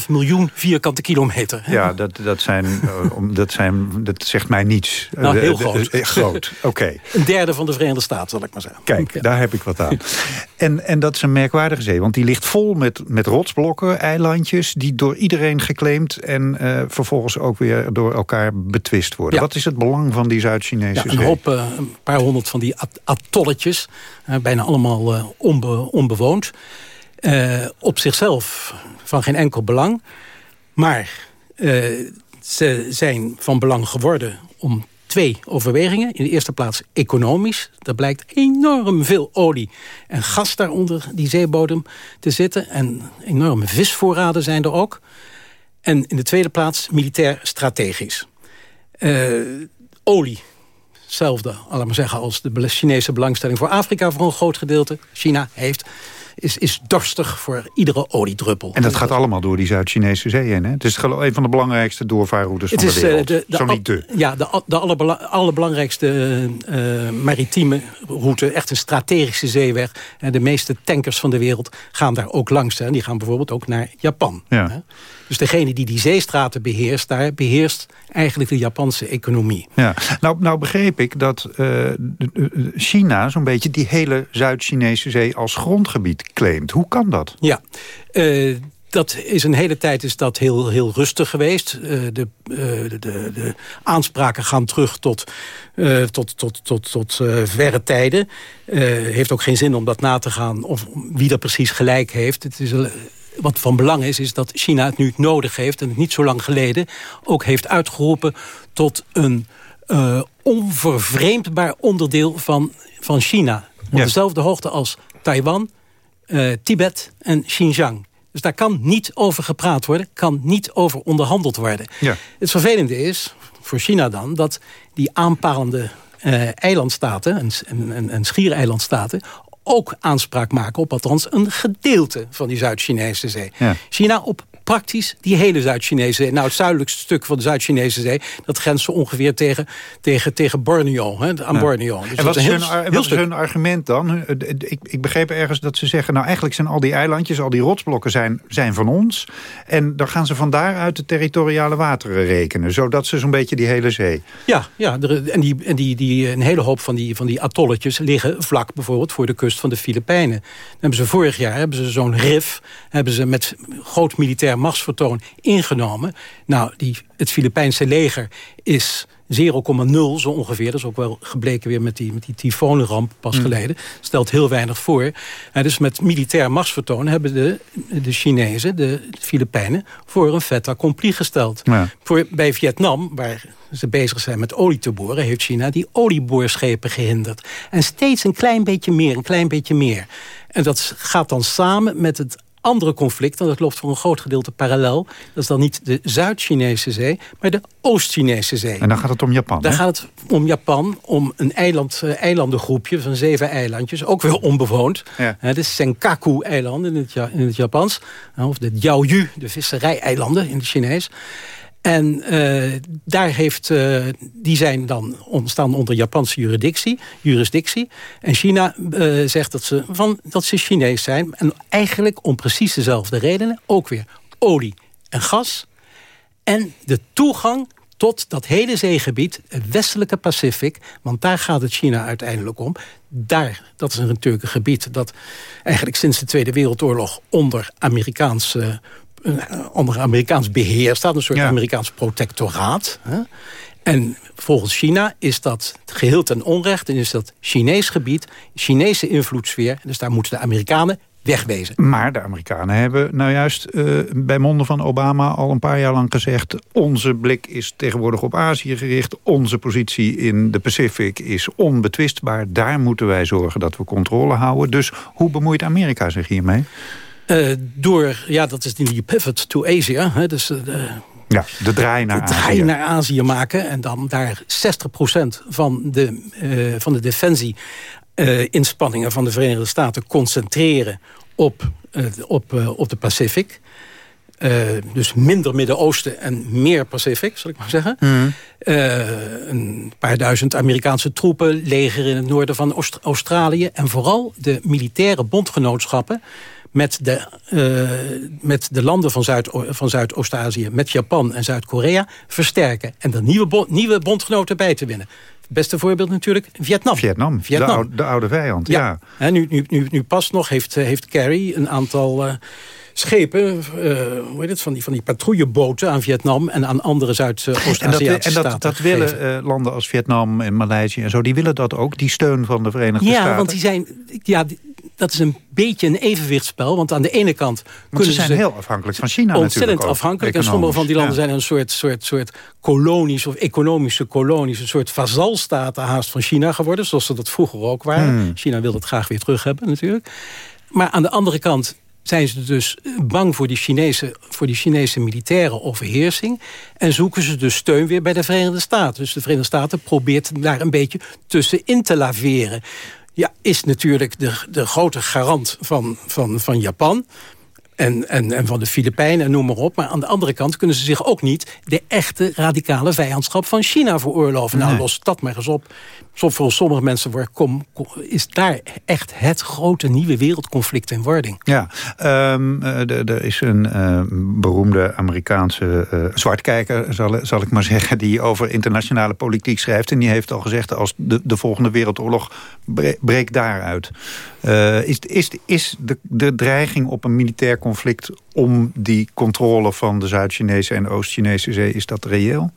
[SPEAKER 18] 3,5 miljoen vierkante kilometer. Hè?
[SPEAKER 7] Ja, dat, dat, zijn, uh, dat, zijn, dat zegt mij niets.
[SPEAKER 18] Nou, heel groot.
[SPEAKER 7] groot, oké. Okay.
[SPEAKER 18] Een derde van de Verenigde Staten, zal ik maar zeggen.
[SPEAKER 7] Kijk, ja. daar heb ik wat aan. en, en dat is een merkwaardige zee, want die ligt vol met, met rotsblokken, eilandjes... die door iedereen geclaimd en uh, vervolgens ook weer door elkaar betwist worden.
[SPEAKER 18] Ja.
[SPEAKER 7] Wat is het belang van die Zuid-Chinese
[SPEAKER 18] ja,
[SPEAKER 7] zee?
[SPEAKER 18] Een hoop, uh, een paar honderd van die at atolletjes, uh, bijna allemaal onbe onbewoond. op zichzelf van geen enkel belang. Maar ze zijn van belang geworden om twee overwegingen. In de eerste plaats economisch. Er blijkt enorm veel olie en gas daaronder die zeebodem te zitten. En enorme visvoorraden zijn er ook. En in de tweede plaats militair strategisch. Uh, olie, hetzelfde maar zeggen, als de Chinese belangstelling voor Afrika... voor een groot gedeelte. China heeft is, is dorstig voor iedere oliedruppel.
[SPEAKER 7] En dat gaat allemaal door die Zuid-Chinese zee heen, hè? Het is een van de belangrijkste doorvaarroutes van
[SPEAKER 18] is,
[SPEAKER 7] de wereld.
[SPEAKER 18] Uh, de, de,
[SPEAKER 7] Zo niet de.
[SPEAKER 18] Ja, de, de allerbela allerbelangrijkste uh, maritieme route. Echt een strategische zeeweg. En de meeste tankers van de wereld gaan daar ook langs. Hè? Die gaan bijvoorbeeld ook naar Japan.
[SPEAKER 7] Ja.
[SPEAKER 18] Hè? Dus degene die die zeestraten beheerst... daar beheerst eigenlijk de Japanse economie.
[SPEAKER 7] Ja. Nou, nou begreep ik dat uh, China zo'n beetje... die hele Zuid-Chinese zee als grondgebied claimt. Hoe kan dat?
[SPEAKER 18] Ja, uh, dat is een hele tijd is dat heel, heel rustig geweest. Uh, de, uh, de, de, de, aanspraken gaan terug tot, uh, tot, tot, tot, tot verre tijden. heeft ook geen zin om dat na te gaan of wie dat precies gelijk heeft. Het is wat van belang is, is dat China het nu nodig heeft... en het niet zo lang geleden ook heeft uitgeroepen tot een onvervreemdbaar onderdeel van, van China. Op dezelfde hoogte als Taiwan, uh, Tibet en Xinjiang. Dus daar kan niet over gepraat worden, kan niet over onderhandeld worden.
[SPEAKER 7] Ja.
[SPEAKER 18] Het vervelende is, voor China dan, dat die aanpalende uh, eilandstaten... en, en, en schiereilandstaten ook aanspraak maken op althans een gedeelte van die Zuid-Chinese zee.
[SPEAKER 7] Ja.
[SPEAKER 18] China op praktisch die hele Zuid-Chinese zee. Nou, het zuidelijkste stuk van de Zuid-Chinese zee... dat grenst zo ongeveer tegen, tegen, tegen Borneo, hè, aan
[SPEAKER 7] Ja.
[SPEAKER 18] Borneo. Dus
[SPEAKER 7] en
[SPEAKER 18] dat
[SPEAKER 7] wat
[SPEAKER 18] is
[SPEAKER 7] hun,
[SPEAKER 18] heel-
[SPEAKER 7] wat is
[SPEAKER 18] stuk.
[SPEAKER 7] hun argument dan? Ik, ik begreep ergens dat ze zeggen... nou eigenlijk zijn al die eilandjes, al die rotsblokken zijn, zijn van ons. En dan gaan ze van daaruit de territoriale wateren rekenen. Zodat ze zo'n beetje die hele zee...
[SPEAKER 18] Ja, ja er- en, die, en die, die, een hele hoop van die, van die atolletjes liggen vlak bijvoorbeeld voor de kust van de Filipijnen. Dan hebben ze vorig jaar hebben ze zo'n RIF, hebben ze met groot militair machtsvertoon ingenomen. Nou, die, het Filipijnse leger is 0,0 zo ongeveer. Dat is ook wel gebleken weer met die, met die tyfoonramp pas geleden. Stelt heel weinig voor. En dus met militair machtsvertoon hebben de, de Chinezen, de Filipijnen... voor een fait accompli gesteld.
[SPEAKER 7] Ja.
[SPEAKER 18] Voor, bij Vietnam, waar ze bezig zijn met olie te boren... heeft China die olieboorschepen gehinderd. En steeds een klein beetje meer, een klein beetje meer. En dat gaat dan samen met het andere conflict... en dat loopt voor een groot gedeelte parallel. Dat is dan niet de Zuid-Chinese zee, maar de Oost-Chinese zee.
[SPEAKER 7] En dan gaat het om Japan,
[SPEAKER 18] Daar
[SPEAKER 7] hè?
[SPEAKER 18] gaat het om Japan, om een eiland, eh, eilandengroepje van zeven eilandjes. Ook weer onbewoond.
[SPEAKER 7] Ja.
[SPEAKER 18] De Senkaku-eilanden in in het Japans. Of de Diaoyu, de visserij-eilanden in het Chinees. En eh, daar heeft, eh, die zijn dan ontstaan onder Japanse juridictie, jurisdictie. En China eh, zegt dat ze, van, dat ze Chinees zijn. En eigenlijk om precies dezelfde redenen. Ook weer olie en gas. En de toegang tot dat hele zeegebied, het westelijke Pacific... want daar gaat het China uiteindelijk om. Daar, dat is natuurlijk een gebied dat eigenlijk sinds de Tweede Wereldoorlog... onder Amerikaans, uh, onder Amerikaans beheer staat, een soort Amerikaans protectoraat. Hè? En volgens China is dat geheel ten onrecht... en is dat Chinees gebied, Chinese invloedssfeer... dus daar moeten de Amerikanen wegwezen.
[SPEAKER 7] Maar de Amerikanen hebben nou juist uh, bij monden van Obama al een paar jaar lang gezegd... onze blik is tegenwoordig op Azië gericht. Onze positie in de Pacific is onbetwistbaar. Daar moeten wij zorgen dat we controle houden. Dus hoe bemoeit Amerika zich hiermee?
[SPEAKER 18] Uh, door, ja, dat is die pivot to Asia. Hè, dus, uh,
[SPEAKER 7] ja, de draai naar
[SPEAKER 18] de draai
[SPEAKER 7] Azië.
[SPEAKER 18] naar Azië maken. En dan daar 60% van de, uh, van de defensie uh, inspanningen van de Verenigde Staten concentreren op, uh, op, uh, op de Pacific. dus minder Midden-Oosten en meer Pacific, zal ik maar zeggen.
[SPEAKER 7] Mm.
[SPEAKER 18] een paar duizend Amerikaanse troepen, leger in het noorden van Oost Australië... en vooral de militaire bondgenootschappen met de, uh, met de landen van, Zuid, van Zuidoost-Azië... met Japan en Zuid-Korea versterken. En er nieuwe, bo nieuwe bondgenoten bij te winnen. Het beste voorbeeld natuurlijk Vietnam.
[SPEAKER 7] Vietnam,
[SPEAKER 18] Vietnam.
[SPEAKER 7] De, oude, de oude vijand, ja. ja.
[SPEAKER 18] nu, nu, nu, nu pas nog heeft, heeft Kerry een aantal... Uh, schepen, uh, hoe heet het, van die, van die patrouilleboten aan Vietnam... en aan andere Zuidoost-Aziatische staten.
[SPEAKER 7] En dat, dat willen uh, landen als Vietnam en Maleisië en zo... die willen dat ook, die steun van de Verenigde
[SPEAKER 18] ja,
[SPEAKER 7] Staten?
[SPEAKER 18] Ja, want die zijn... Ja, dat is een beetje een evenwichtsspel. Want aan de ene kant
[SPEAKER 7] want
[SPEAKER 18] kunnen
[SPEAKER 7] ze zijn
[SPEAKER 18] ze
[SPEAKER 7] heel afhankelijk van China
[SPEAKER 18] Ontzettend afhankelijk. En sommige van die landen ja. zijn een soort, soort, soort kolonies of economische kolonies. Een soort vazalstaten haast van China geworden. Zoals ze dat vroeger ook waren.
[SPEAKER 7] Hmm.
[SPEAKER 18] China wil dat graag weer terug hebben natuurlijk. Maar aan de andere kant zijn ze dus bang voor die, Chinese, voor die Chinese militaire overheersing... en zoeken ze dus steun weer bij de Verenigde Staten. Dus de Verenigde Staten probeert daar een beetje tussenin te laveren. Ja, is natuurlijk de, de grote garant van, van, van Japan... En, en, en van de Filipijnen en noem maar op. Maar aan de andere kant kunnen ze zich ook niet... de echte radicale vijandschap van China veroorloven. Nou, los dat maar eens op. Voor sommige mensen kom, is daar echt het grote nieuwe wereldconflict in wording.
[SPEAKER 7] Ja, ehm, eh, er is een eh, beroemde Amerikaanse eh, zwartkijker, zal, zal ik maar zeggen... die over internationale politiek schrijft. En die heeft al gezegd, als de, de volgende wereldoorlog bre- breekt daaruit. Eh, is is, is de, de dreiging op een militair conflict... om die controle van de Zuid-Chinese en Oost-Chinese zee, is dat reëel?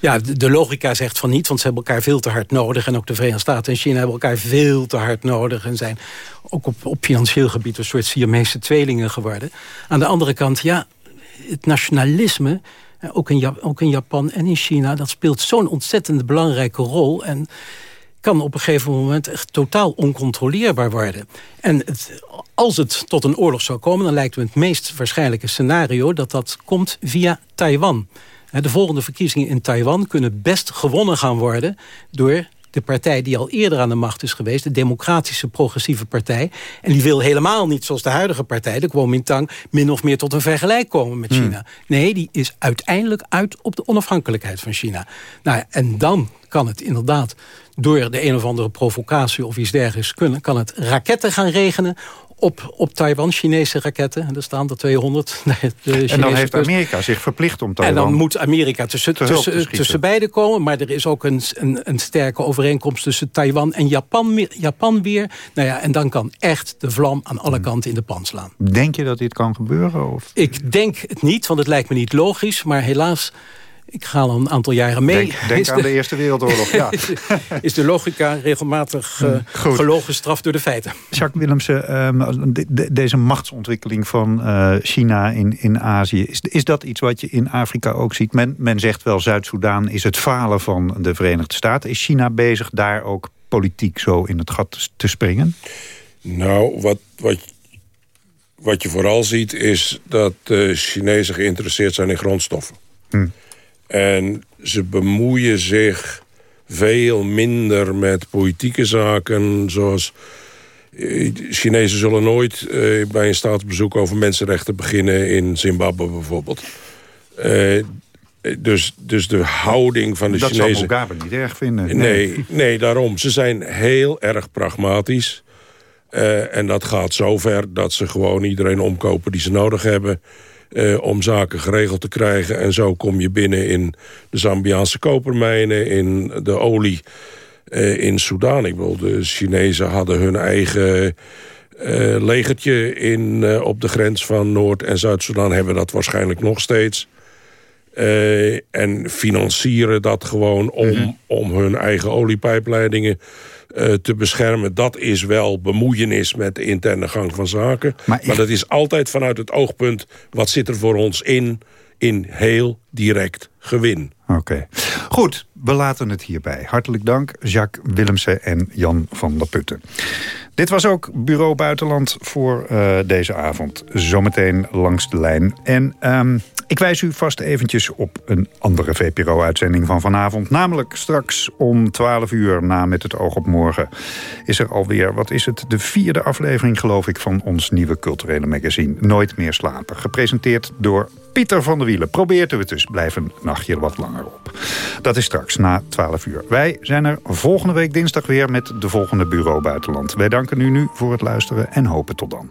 [SPEAKER 18] Ja, de, logica zegt van niet, want ze hebben elkaar veel te hard nodig. En ook de Verenigde Staten en China hebben elkaar veel te hard nodig. En zijn ook op, op financieel gebied een soort Siamese tweelingen geworden. Aan de andere kant, ja, het nationalisme, eh, ook in, ook in Japan en in China... dat speelt zo'n ontzettend belangrijke rol. En kan op een gegeven moment echt totaal oncontroleerbaar worden. En als het tot een oorlog zou komen... dan lijkt me het meest waarschijnlijke scenario... dat dat komt via Taiwan. De volgende verkiezingen in Taiwan kunnen best gewonnen gaan worden... door de partij die al eerder aan de macht is geweest... de Democratische Progressieve Partij. En die wil helemaal niet zoals de huidige partij... de Kuomintang, min of meer tot een vergelijk komen met China. Nee, die is uiteindelijk uit op de onafhankelijkheid van China. Nou, en dan kan het inderdaad door de een of andere provocatie of iets dergelijks... Kunnen, kan het raketten gaan regenen op, op Taiwan, Chinese raketten. En er staan er 200. de
[SPEAKER 7] en dan heeft. Amerika zich verplicht om
[SPEAKER 18] En
[SPEAKER 7] Taiwan...
[SPEAKER 18] dan moet Amerika tussen, tussen, tussen beiden komen. Maar er is ook een, een, een sterke overeenkomst tussen Taiwan en Japan, Japan weer. Nou ja, en dan kan echt de vlam aan alle kanten in de pan slaan.
[SPEAKER 7] Denk je dat dit kan gebeuren? Of?
[SPEAKER 18] Ik denk het niet, want het lijkt me niet logisch. Maar helaas, ik ga al een aantal jaren mee.
[SPEAKER 7] Denk, aan de Eerste Wereldoorlog, ja.
[SPEAKER 18] is de logica regelmatig uh,
[SPEAKER 7] Goed.
[SPEAKER 18] gelogen gestraft door de feiten.
[SPEAKER 7] Jacques Willemsen, ehm, de- de- deze machtsontwikkeling van eh, China in, in Azië... Is, is dat iets wat je in Afrika ook ziet? Men, men zegt wel Zuid-Soedan is het falen van de Verenigde Staten. Is China bezig daar ook politiek zo in het gat te springen?
[SPEAKER 17] Nou, wat, wat, wat je vooral ziet is dat de Chinezen geïnteresseerd zijn in grondstoffen.
[SPEAKER 7] Hm.
[SPEAKER 17] En ze bemoeien zich veel minder met politieke zaken zoals... eh, Chinezen zullen nooit eh, bij een staatsbezoek over mensenrechten beginnen in Zimbabwe bijvoorbeeld. Eh, dus, dus de houding van de
[SPEAKER 7] dat zou
[SPEAKER 17] Chinezen...
[SPEAKER 7] Mugabe niet erg vinden.
[SPEAKER 17] Nee, nee, daarom. Ze zijn heel erg pragmatisch. En dat gaat zover dat ze gewoon iedereen omkopen die ze nodig hebben. Eh, om zaken geregeld te krijgen. En zo kom je binnen in de Zambiaanse kopermijnen, in de olie eh, in Soedan. Ik bedoel, de Chinezen hadden hun eigen uh, legertje in, op de grens van Noord- en Zuid-Soedan... hebben dat waarschijnlijk nog steeds. En financieren dat gewoon om, -hmm. om hun eigen oliepijpleidingen te beschermen. Dat is wel bemoeienis met de interne gang van zaken. Maar, maar dat is altijd vanuit het oogpunt... wat zit er voor ons in, in heel direct gewin.
[SPEAKER 7] Oké. Okay. Goed, we laten het hierbij. Hartelijk dank, Jacques Willemsen en Jan van der Putten. Dit was ook Bureau Buitenland voor uh, deze avond. Zometeen langs de lijn. En um, ik wijs u vast eventjes op een andere VPRO-uitzending van vanavond. Namelijk straks om 12 uur na Met het oog op morgen... is er alweer, wat is het, de vierde aflevering geloof ik... van ons nieuwe culturele magazine Nooit meer slapen. Gepresenteerd door Pieter van der Wielen. Probeert het dus, blijf een nachtje wat langer op. Dat is straks na 12 uur. Wij zijn er volgende week dinsdag weer met de volgende Bureau Buitenland. Wij danken u nu voor het luisteren en hopen tot dan.